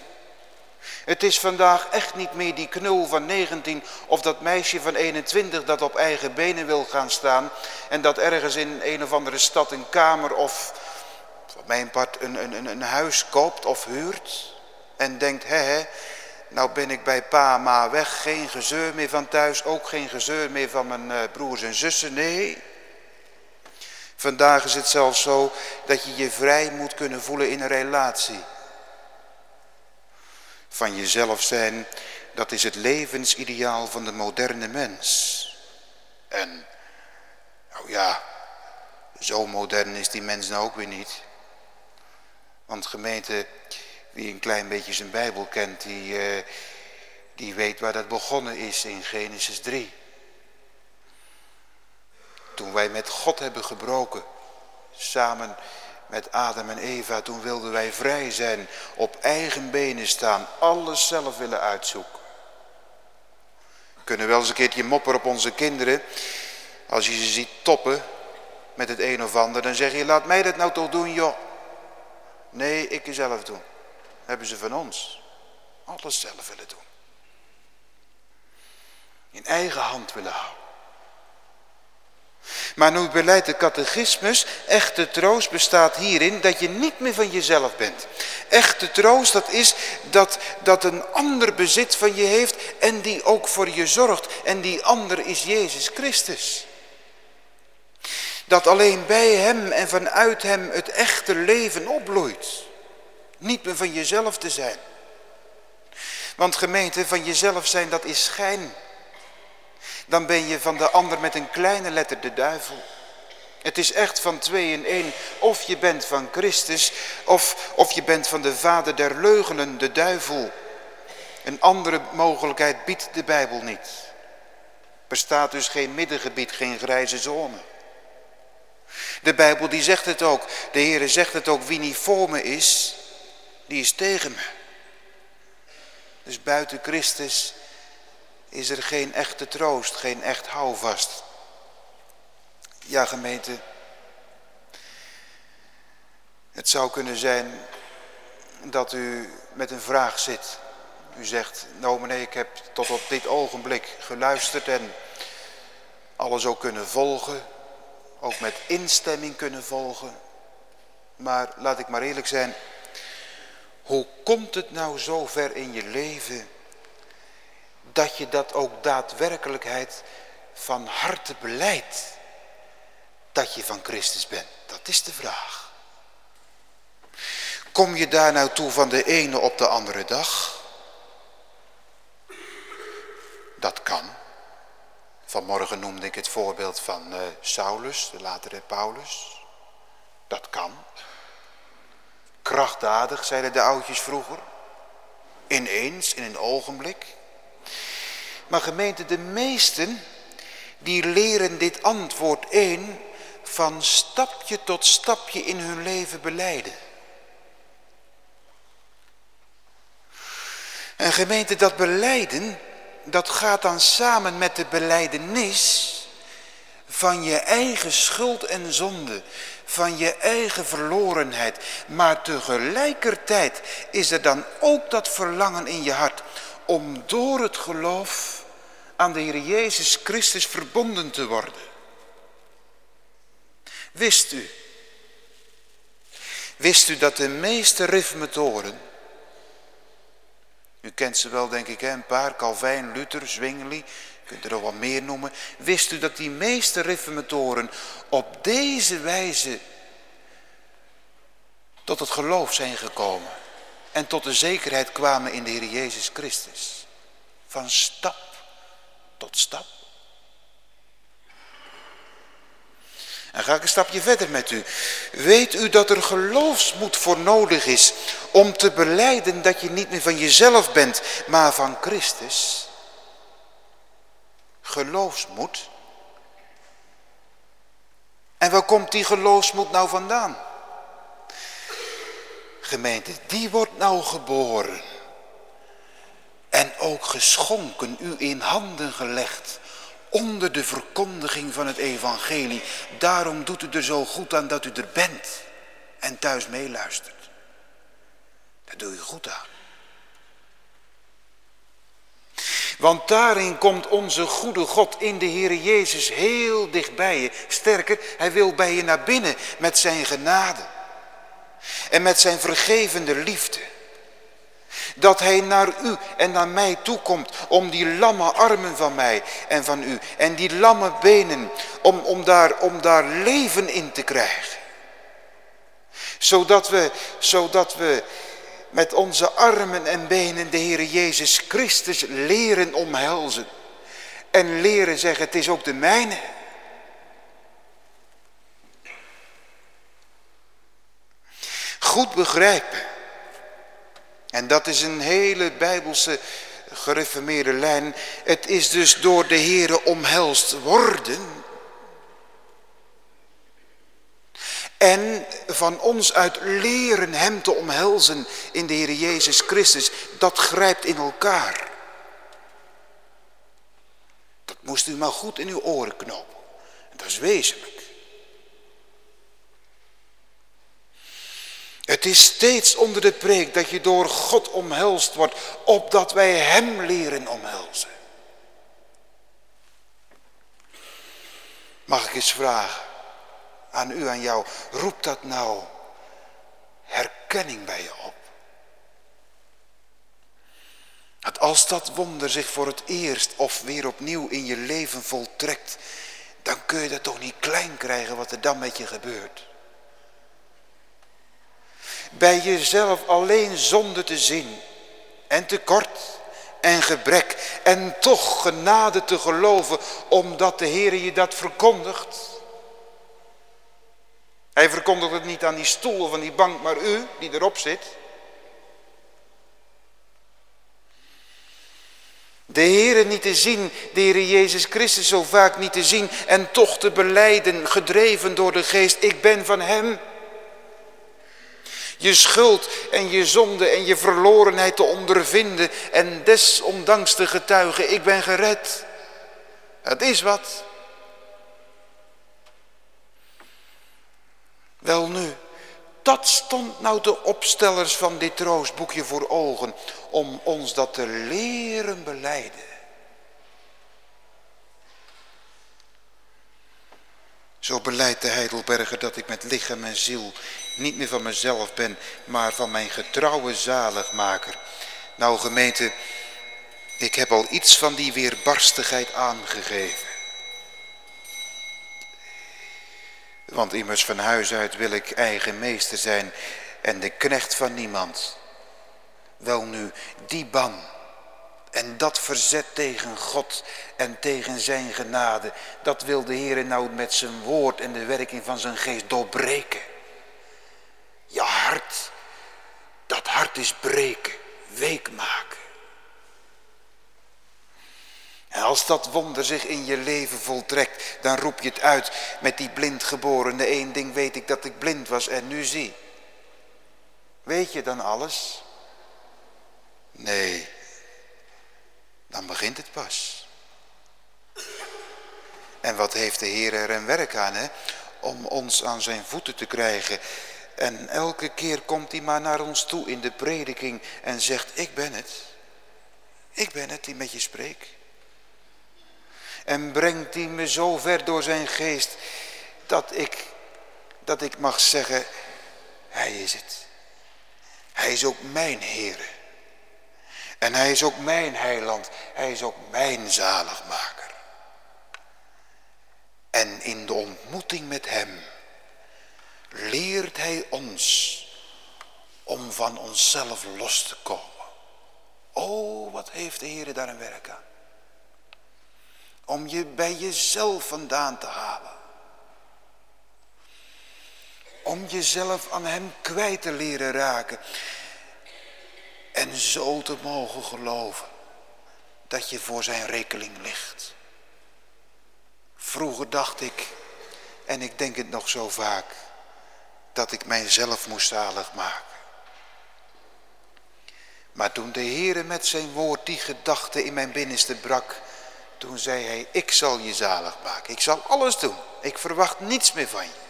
Het is vandaag echt niet meer die knul van 19 of dat meisje van 21 dat op eigen benen wil gaan staan. En dat ergens in een of andere stad een kamer of van mijn part een, een, een huis koopt of huurt. En denkt, hè nou ben ik bij pa ma weg, geen gezeur meer van thuis, ook geen gezeur meer van mijn eh, broers en zussen. Nee, Vandaag is het zelfs zo dat je je vrij moet kunnen voelen in een relatie. Van jezelf zijn, dat is het levensideaal van de moderne mens. En, nou ja, zo modern is die mens nou ook weer niet. Want gemeente, wie een klein beetje zijn Bijbel kent, die, uh, die weet waar dat begonnen is in Genesis 3. Toen wij met God hebben gebroken, samen met Adam en Eva, toen wilden wij vrij zijn, op eigen benen staan, alles zelf willen uitzoeken. We kunnen wel eens een keertje mopper op onze kinderen. Als je ze ziet toppen met het een of ander, dan zeg je, laat mij dat nou toch doen, joh. Nee, ik zelf doen. hebben ze van ons. Alles zelf willen doen. In eigen hand willen houden. Maar nu beleidt de catechismus, echte troost bestaat hierin dat je niet meer van jezelf bent. Echte troost, dat is dat, dat een ander bezit van je heeft en die ook voor je zorgt. En die ander is Jezus Christus. Dat alleen bij hem en vanuit hem het echte leven opbloeit. Niet meer van jezelf te zijn. Want gemeente, van jezelf zijn, dat is schijn dan ben je van de ander met een kleine letter de duivel. Het is echt van twee in één. Of je bent van Christus, of, of je bent van de vader der leugenen, de duivel. Een andere mogelijkheid biedt de Bijbel niet. Er staat dus geen middengebied, geen grijze zone. De Bijbel die zegt het ook. De Heer zegt het ook. Wie niet voor me is, die is tegen me. Dus buiten Christus is er geen echte troost, geen echt houvast. Ja gemeente, het zou kunnen zijn dat u met een vraag zit. U zegt, nou meneer, ik heb tot op dit ogenblik geluisterd en alles ook kunnen volgen. Ook met instemming kunnen volgen. Maar laat ik maar eerlijk zijn, hoe komt het nou zo ver in je leven dat je dat ook daadwerkelijkheid van harte beleidt dat je van Christus bent? Dat is de vraag. Kom je daar nou toe van de ene op de andere dag? Dat kan. Vanmorgen noemde ik het voorbeeld van uh, Saulus, de latere Paulus. Dat kan. Krachtdadig, zeiden de oudjes vroeger. Ineens, in een ogenblik. Maar gemeente, de meesten, die leren dit antwoord één van stapje tot stapje in hun leven beleiden. En gemeente, dat beleiden, dat gaat dan samen met de beleidenis van je eigen schuld en zonde, van je eigen verlorenheid. Maar tegelijkertijd is er dan ook dat verlangen in je hart om door het geloof aan de Heer Jezus Christus verbonden te worden. Wist u, wist u dat de meeste reformatoren u kent ze wel, denk ik, een paar. Calvijn, Luther, Zwingli. Kunt er nog wat meer noemen. Wist u dat die meeste reformatoren op deze wijze tot het geloof zijn gekomen. En tot de zekerheid kwamen in de Heer Jezus Christus. Van stap tot stap. En ga ik een stapje verder met u. Weet u dat er geloofsmoed voor nodig is om te beleiden dat je niet meer van jezelf bent, maar van Christus? Geloofsmoed. En waar komt die geloofsmoed nou vandaan? Gemeente, die wordt nou geboren. En ook geschonken, u in handen gelegd onder de verkondiging van het evangelie. Daarom doet u er zo goed aan dat u er bent en thuis meeluistert. Daar doe je goed aan. Want daarin komt onze goede God in de Heer Jezus heel dicht bij je. Sterker, hij wil bij je naar binnen met zijn genade. En met zijn vergevende liefde. Dat hij naar u en naar mij toekomt om die lamme armen van mij en van u. En die lamme benen om, om, daar, om daar leven in te krijgen. Zodat we, zodat we met onze armen en benen de Heer Jezus Christus leren omhelzen. En leren zeggen het is ook de mijne. Goed begrijpen en dat is een hele bijbelse gereformeerde lijn. Het is dus door de Here omhelst worden. En van ons uit leren hem te omhelzen in de Heer Jezus Christus. Dat grijpt in elkaar. Dat moest u maar goed in uw oren knopen. Dat is wezenlijk. Het is steeds onder de preek dat je door God omhelst wordt, opdat wij hem leren omhelzen. Mag ik eens vragen aan u, aan jou, roept dat nou herkenning bij je op? Dat als dat wonder zich voor het eerst of weer opnieuw in je leven voltrekt, dan kun je dat toch niet klein krijgen wat er dan met je gebeurt bij jezelf alleen zonde te zien en tekort en gebrek en toch genade te geloven omdat de Heer je dat verkondigt. Hij verkondigt het niet aan die stoel of aan die bank, maar u die erop zit. De Heere niet te zien, de Heere Jezus Christus zo vaak niet te zien en toch te beleiden, gedreven door de geest, ik ben van Hem. Je schuld en je zonde en je verlorenheid te ondervinden en desondanks te getuigen, ik ben gered. Het is wat. Wel nu, dat stond nou de opstellers van dit troostboekje voor ogen, om ons dat te leren beleiden. Zo beleidt de Heidelberger dat ik met lichaam en ziel niet meer van mezelf ben, maar van mijn getrouwe zaligmaker. Nou gemeente, ik heb al iets van die weerbarstigheid aangegeven. Want immers van huis uit wil ik eigen meester zijn en de knecht van niemand. Wel nu, die ban en dat verzet tegen God en tegen zijn genade, dat wil de Heer nou met zijn woord en de werking van zijn geest doorbreken. Je hart, dat hart is breken, week maken. En als dat wonder zich in je leven voltrekt, dan roep je het uit met die blindgeborene. Eén ding weet ik dat ik blind was en nu zie. Weet je dan alles? Nee, dan begint het pas. En wat heeft de Heer er een werk aan, hè? Om ons aan zijn voeten te krijgen. En elke keer komt hij maar naar ons toe in de prediking en zegt, ik ben het. Ik ben het die met je spreekt. En brengt hij me zo ver door zijn geest dat ik, dat ik mag zeggen, hij is het. Hij is ook mijn Heer. En hij is ook mijn heiland. Hij is ook mijn zaligmaker. En in de ontmoeting met hem leert hij ons om van onszelf los te komen. Oh, wat heeft de Heer daar een werk aan. Om je bij jezelf vandaan te halen. Om jezelf aan hem kwijt te leren raken. En zo te mogen geloven dat je voor zijn rekening ligt. Vroeger dacht ik, en ik denk het nog zo vaak, dat ik mijzelf moest zalig maken. Maar toen de Heere met zijn woord die gedachte in mijn binnenste brak, toen zei hij, ik zal je zalig maken. Ik zal alles doen. Ik verwacht niets meer van je.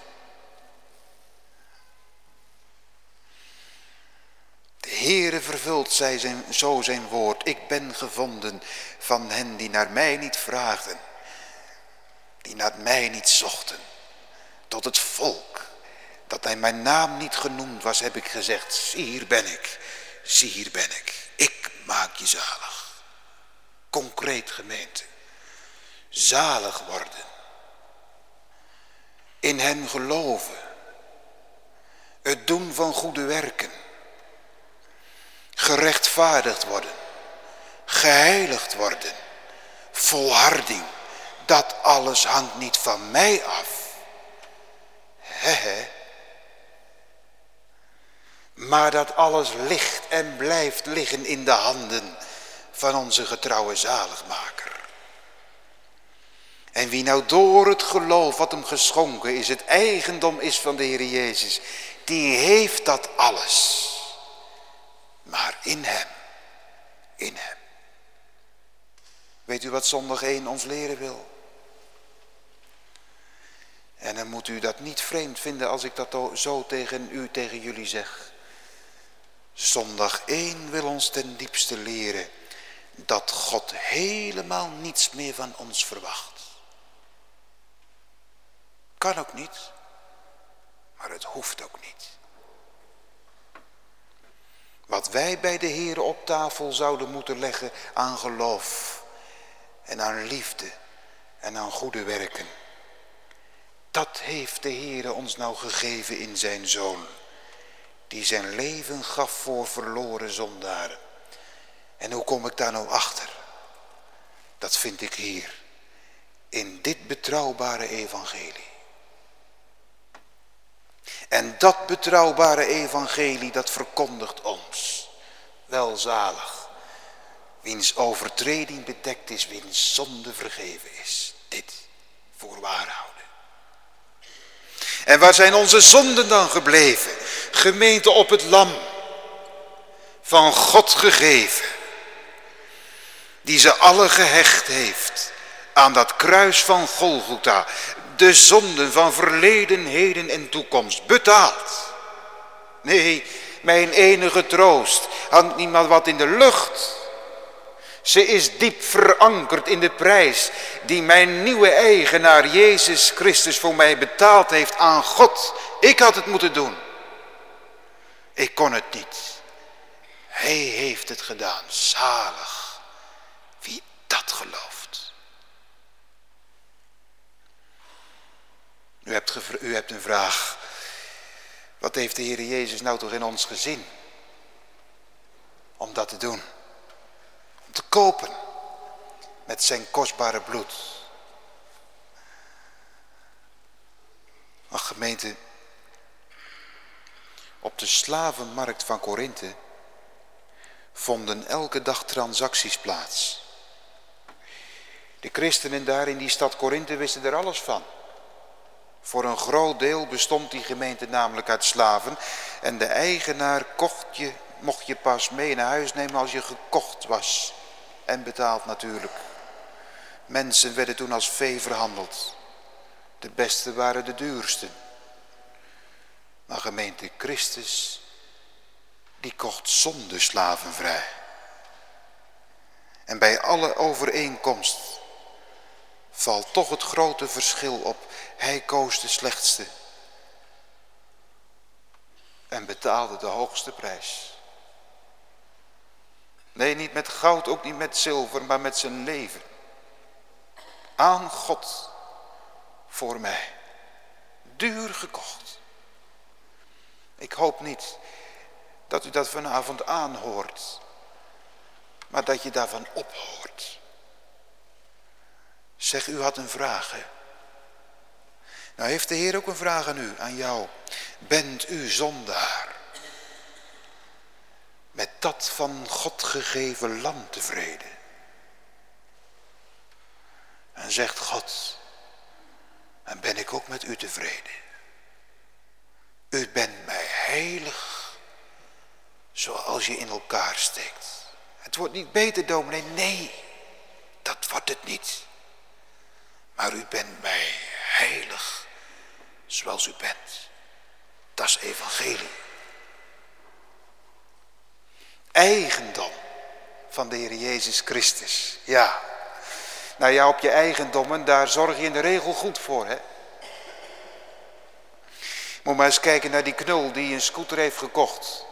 Heere vervult zij zijn, zo zijn woord. Ik ben gevonden van hen die naar mij niet vraagden. Die naar mij niet zochten. Tot het volk. Dat hij mijn naam niet genoemd was, heb ik gezegd. Zie hier ben ik. Zie hier ben ik. Ik maak je zalig. Concreet gemeente. Zalig worden. In hen geloven. Het doen van goede werken gerechtvaardigd worden, geheiligd worden, volharding. Dat alles hangt niet van mij af. He, Maar dat alles ligt en blijft liggen in de handen van onze getrouwe zaligmaker. En wie nou door het geloof wat hem geschonken is, het eigendom is van de Heer Jezus, die heeft dat alles maar in hem. In hem. Weet u wat zondag 1 ons leren wil? En dan moet u dat niet vreemd vinden als ik dat zo tegen u, tegen jullie zeg. Zondag 1 wil ons ten diepste leren dat God helemaal niets meer van ons verwacht. Kan ook niet, maar het hoeft ook niet. Wat wij bij de Heer op tafel zouden moeten leggen aan geloof en aan liefde en aan goede werken. Dat heeft de Heer ons nou gegeven in zijn Zoon. Die zijn leven gaf voor verloren zondaren. En hoe kom ik daar nou achter? Dat vind ik hier. In dit betrouwbare evangelie. En dat betrouwbare evangelie, dat verkondigt ons. Welzalig. wiens overtreding bedekt is, wiens zonde vergeven is. Dit voorwaar houden. En waar zijn onze zonden dan gebleven? Gemeente op het lam, van God gegeven, die ze alle gehecht heeft aan dat kruis van Golgotha, de zonden van verleden, heden en toekomst, betaald. Nee, mijn enige troost hangt niet maar wat in de lucht. Ze is diep verankerd in de prijs die mijn nieuwe eigenaar Jezus Christus voor mij betaald heeft aan God. Ik had het moeten doen. Ik kon het niet. Hij heeft het gedaan. Zalig. Wie dat gelooft. U hebt, u hebt een vraag. Wat heeft de Heer Jezus nou toch in ons gezien? Om dat te doen. Om te kopen. Met zijn kostbare bloed. Ach gemeente. Op de slavenmarkt van Korinthe vonden elke dag transacties plaats. De christenen daar in die stad Korinthe wisten er alles van. Voor een groot deel bestond die gemeente namelijk uit slaven. En de eigenaar kocht je, mocht je pas mee naar huis nemen als je gekocht was. En betaald natuurlijk. Mensen werden toen als vee verhandeld. De beste waren de duursten. Maar gemeente Christus, die kocht zonder slaven vrij. En bij alle overeenkomst valt toch het grote verschil op. Hij koos de slechtste. En betaalde de hoogste prijs. Nee, niet met goud, ook niet met zilver, maar met zijn leven. Aan God voor mij. Duur gekocht. Ik hoop niet dat u dat vanavond aanhoort, maar dat je daarvan ophoort. Zeg, u had een vraag. Nou heeft de Heer ook een vraag aan u, aan jou. Bent u zondaar? Met dat van God gegeven land tevreden? En zegt God, en ben ik ook met u tevreden. U bent mij heilig, zoals je in elkaar steekt. Het wordt niet beter, dominee. Nee, dat wordt het niet. Maar u bent mij heilig, zoals u bent. Dat is evangelie. Eigendom van de Heer Jezus Christus. Ja. Nou ja, op je eigendommen, daar zorg je in de regel goed voor, hè. Moet maar eens kijken naar die knul die een scooter heeft gekocht.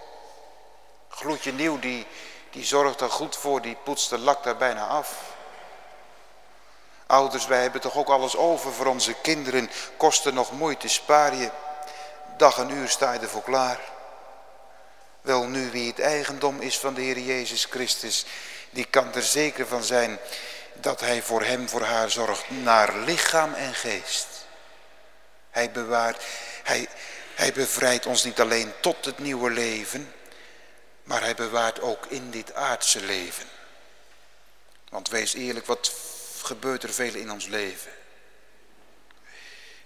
Gloedje nieuw, die, die zorgt er goed voor, die poetst de lak daar bijna af. Ouders, wij hebben toch ook alles over voor onze kinderen. Kosten nog moeite, spaar je. Dag en uur sta je ervoor klaar. Wel nu wie het eigendom is van de Heer Jezus Christus, die kan er zeker van zijn dat hij voor hem, voor haar zorgt naar lichaam en geest. Hij bewaart, hij, hij bevrijdt ons niet alleen tot het nieuwe leven, maar hij bewaart ook in dit aardse leven. Want wees eerlijk, wat gebeurt er veel in ons leven.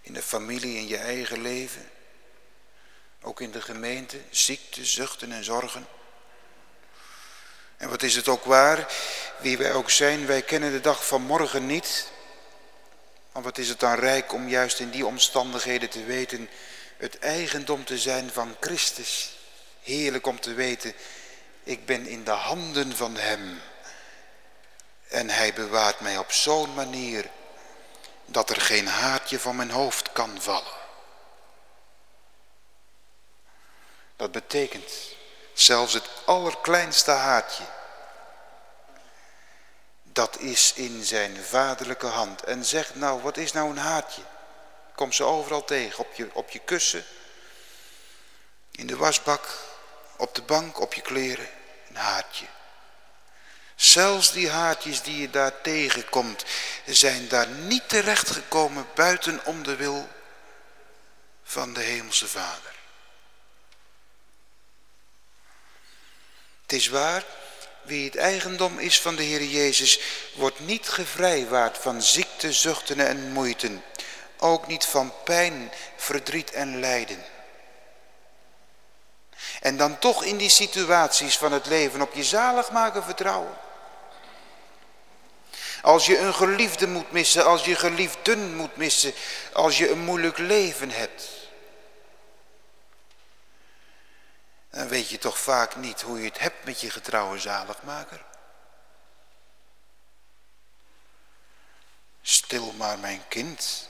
In de familie, in je eigen leven. Ook in de gemeente, ziekte, zuchten en zorgen. En wat is het ook waar, wie wij ook zijn, wij kennen de dag van morgen niet. Maar wat is het dan rijk om juist in die omstandigheden te weten, het eigendom te zijn van Christus. Heerlijk om te weten, ik ben in de handen van Hem. En hij bewaart mij op zo'n manier dat er geen haatje van mijn hoofd kan vallen. Dat betekent zelfs het allerkleinste haatje. Dat is in zijn vaderlijke hand. En zeg nou, wat is nou een haatje? Kom ze overal tegen, op je, op je kussen, in de wasbak, op de bank, op je kleren. Een haatje. Zelfs die haartjes die je daar tegenkomt, zijn daar niet terechtgekomen buiten om de wil van de Hemelse Vader. Het is waar, Wie het eigendom is van de Heer Jezus, wordt niet gevrijwaard van ziekte, zuchten en moeiten. Ook niet van pijn, verdriet en lijden. En dan toch in die situaties van het leven op je zalig maken vertrouwen. Als je een geliefde moet missen, als je geliefden moet missen, als je een moeilijk leven hebt. Dan weet je toch vaak niet hoe je het hebt met je getrouwe zaligmaker. Stil maar mijn kind,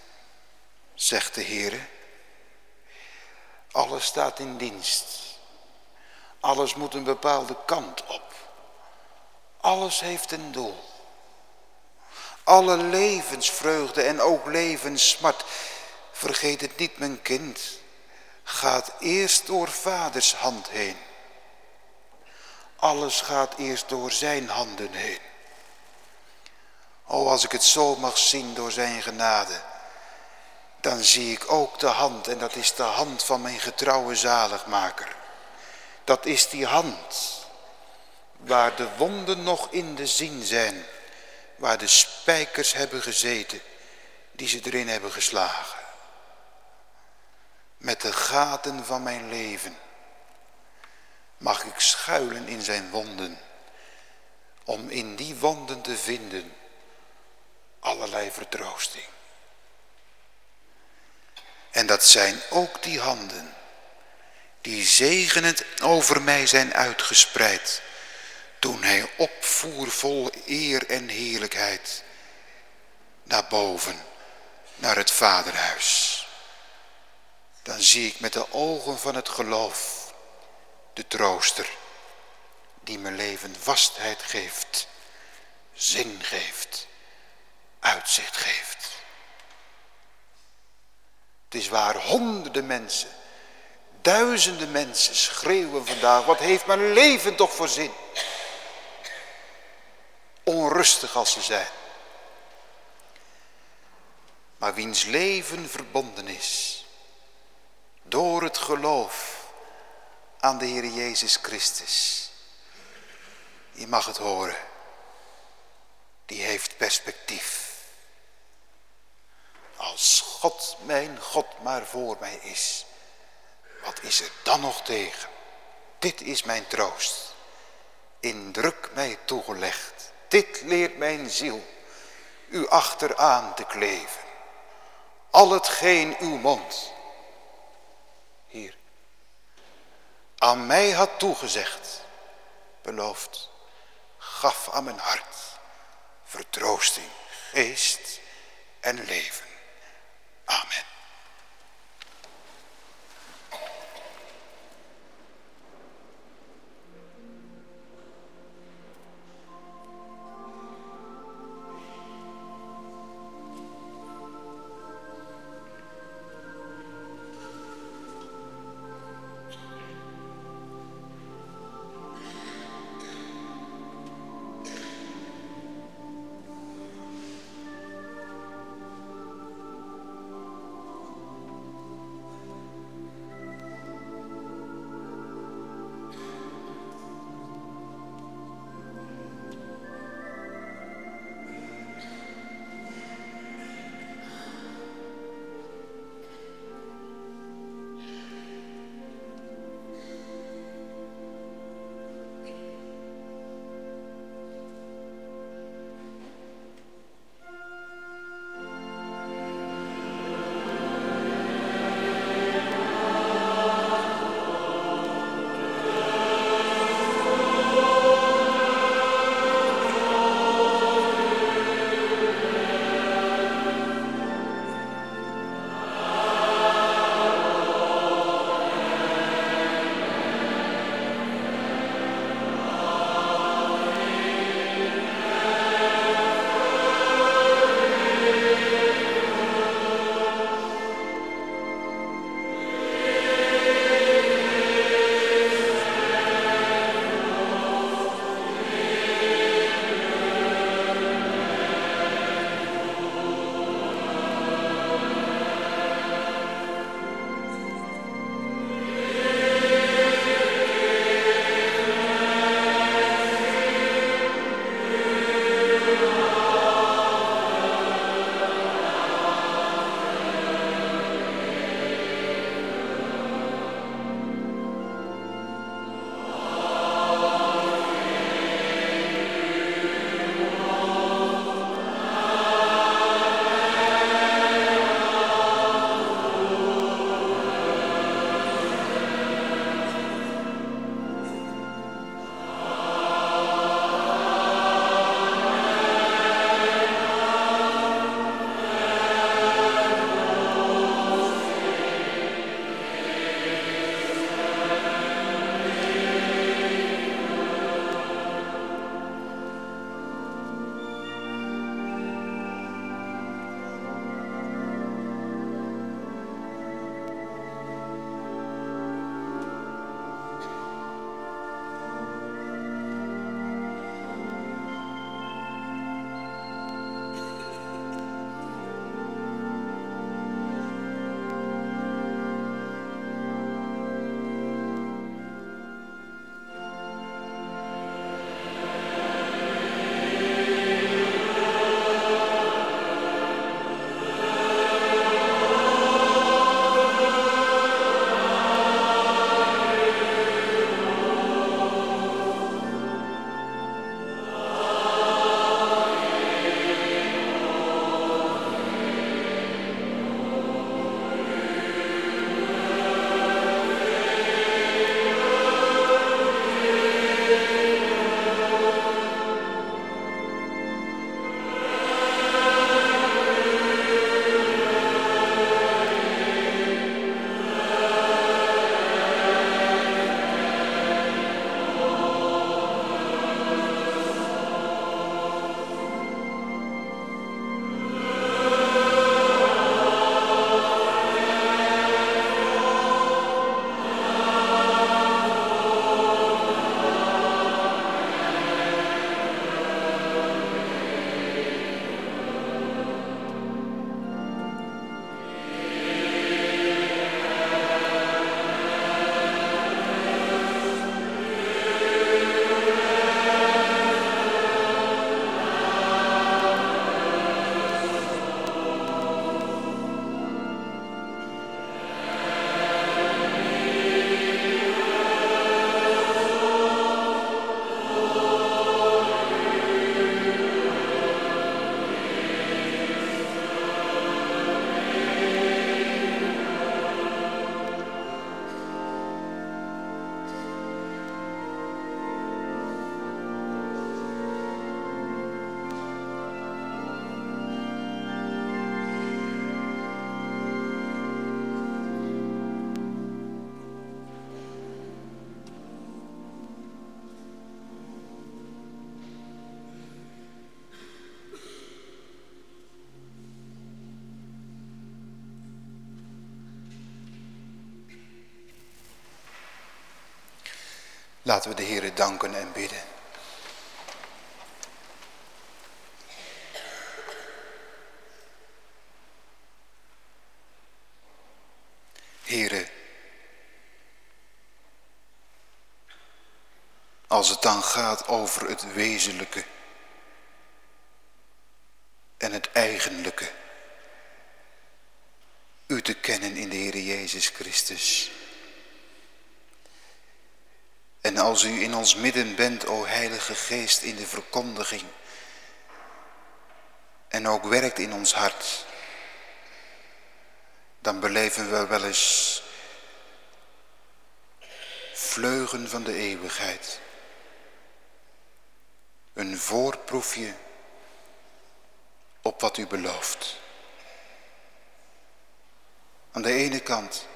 zegt de Heer. Alles staat in dienst. Alles moet een bepaalde kant op. Alles heeft een doel. Alle levensvreugde en ook levenssmart. Vergeet het niet mijn kind. Gaat eerst door vaders hand heen. Alles gaat eerst door zijn handen heen. O, als ik het zo mag zien door zijn genade, dan zie ik ook de hand en dat is de hand van mijn getrouwe zaligmaker. Dat is die hand waar de wonden nog in de zin zijn, waar de spijkers hebben gezeten die ze erin hebben geslagen. Met de gaten van mijn leven mag ik schuilen in zijn wonden, om in die wonden te vinden allerlei vertroosting. En dat zijn ook die handen die zegenend over mij zijn uitgespreid, toen hij opvoer vol eer en heerlijkheid naar boven, naar het vaderhuis. Dan zie ik met de ogen van het geloof de trooster die mijn leven vastheid geeft, zin geeft, uitzicht geeft. Het is waar honderden mensen, duizenden mensen schreeuwen vandaag, wat heeft mijn leven toch voor zin? Onrustig als ze zijn. Maar wiens leven verbonden is door het geloof aan de Heer Jezus Christus. Je mag het horen. Die heeft perspectief. Als God mijn God maar voor mij is. Wat is er dan nog tegen? Dit is mijn troost. In druk mij toegelegd. Dit leert mijn ziel. U achteraan te kleven. Al hetgeen uw mond. Hier. Aan mij had toegezegd. Beloofd. Gaf aan mijn hart. Vertroosting, geest en leven. Amen. Laten we de Heer danken en bidden. Heren, als het dan gaat over het wezenlijke en het eigenlijke, u te kennen in de Heer Jezus Christus. En als u in ons midden bent, o Heilige Geest, in de verkondiging en ook werkt in ons hart, dan beleven we wel eens vleugen van de eeuwigheid. Een voorproefje op wat u belooft. Aan de ene kant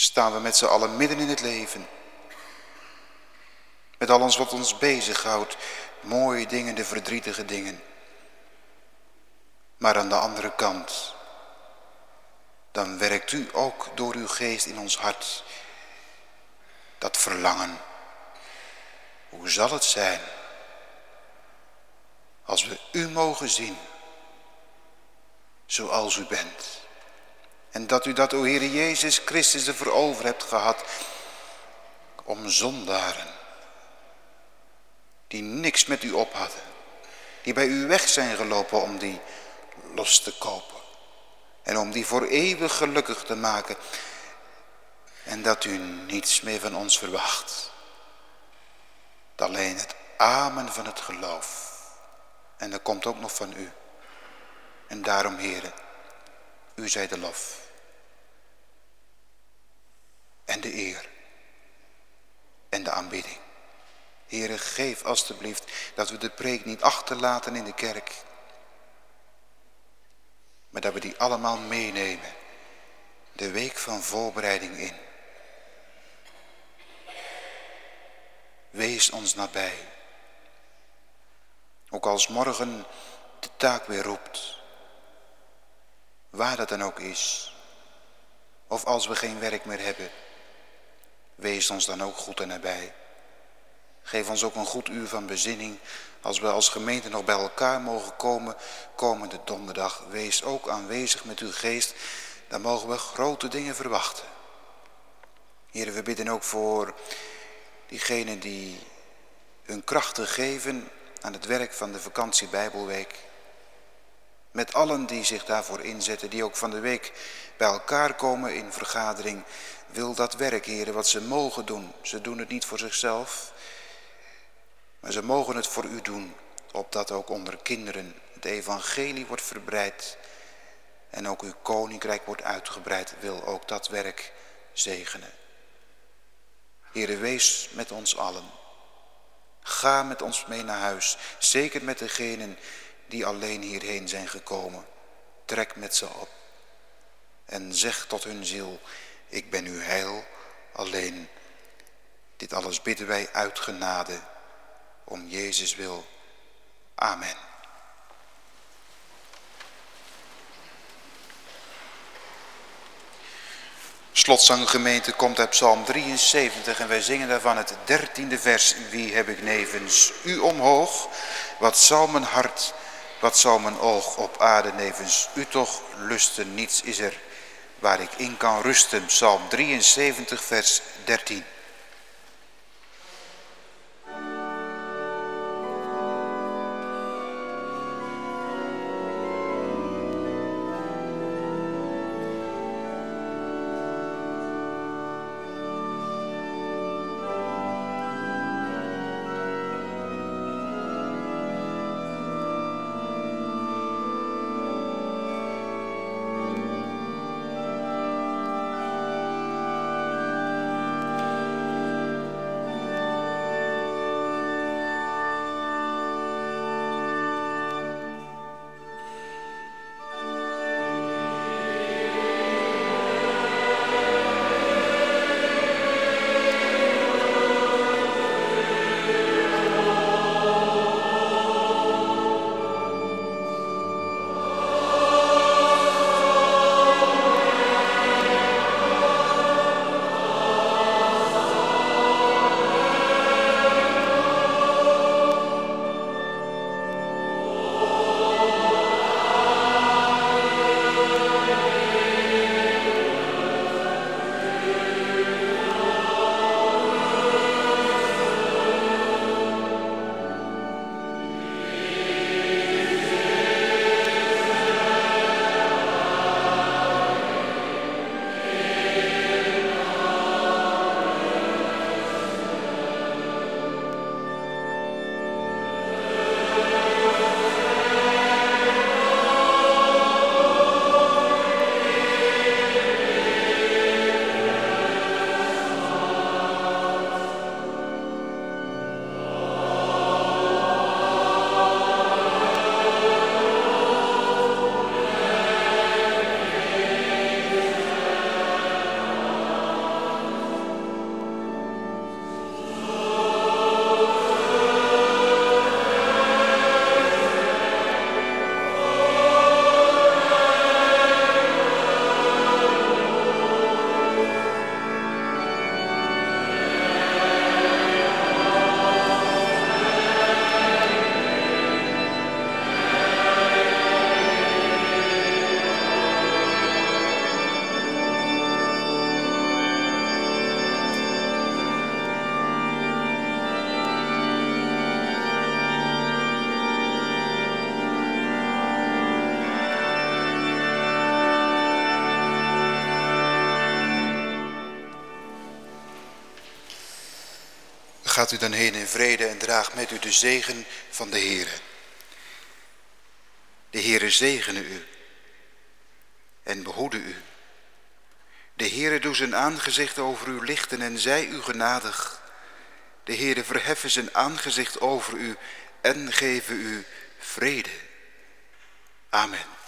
staan we met z'n allen midden in het leven. Met alles wat ons bezighoudt, mooie dingen, de verdrietige dingen. Maar aan de andere kant dan werkt u ook door uw geest in ons hart dat verlangen. Hoe zal het zijn als we u mogen zien zoals u bent. En dat u dat, o Heer Jezus Christus, ervoor over hebt gehad om zondaren die niks met u op hadden, die bij u weg zijn gelopen om die los te kopen. En om die voor eeuwig gelukkig te maken. En dat u niets meer van ons verwacht. Alleen het amen van het geloof. En dat komt ook nog van u. En daarom, heren, u zij de lof. En de eer. En de aanbidding. Heren, geef alstublieft dat we de preek niet achterlaten in de kerk. Maar dat we die allemaal meenemen. De week van voorbereiding in. Wees ons nabij. Ook als morgen de taak weer roept. Waar dat dan ook is. Of als we geen werk meer hebben. Wees ons dan ook goed en nabij. Geef ons ook een goed uur van bezinning als we als gemeente nog bij elkaar mogen komen komende donderdag. Wees ook aanwezig met uw geest. Dan mogen we grote dingen verwachten. Heren, we bidden ook voor diegenen die hun krachten geven aan het werk van de vakantie Bijbelweek. Met allen die zich daarvoor inzetten, die ook van de week bij elkaar komen in vergadering. Wil dat werk, heren, wat ze mogen doen. Ze doen het niet voor zichzelf, maar ze mogen het voor u doen, opdat ook onder kinderen het evangelie wordt verbreid en ook uw koninkrijk wordt uitgebreid, wil ook dat werk zegenen. Heere, wees met ons allen. Ga met ons mee naar huis, zeker met degenen die alleen hierheen zijn gekomen. Trek met ze op en zeg tot hun ziel, ik ben uw heil alleen. Dit alles bidden wij uit genade om Jezus wil. Amen. Slotzanggemeente komt uit Psalm 73 en wij zingen daarvan het dertiende vers. Wie heb ik nevens u omhoog? Wat zou mijn hart, wat zou mijn oog op aarde nevens u toch lusten? Niets is er waar ik in kan rusten. Psalm 73 vers 13. U dan heen in vrede en draag met u de zegen van de Heere. De Heere zegene u en behoede u. De Heere doe zijn aangezicht over u lichten en zij u genadig. De Heere verheffen zijn aangezicht over u en geven u vrede. Amen.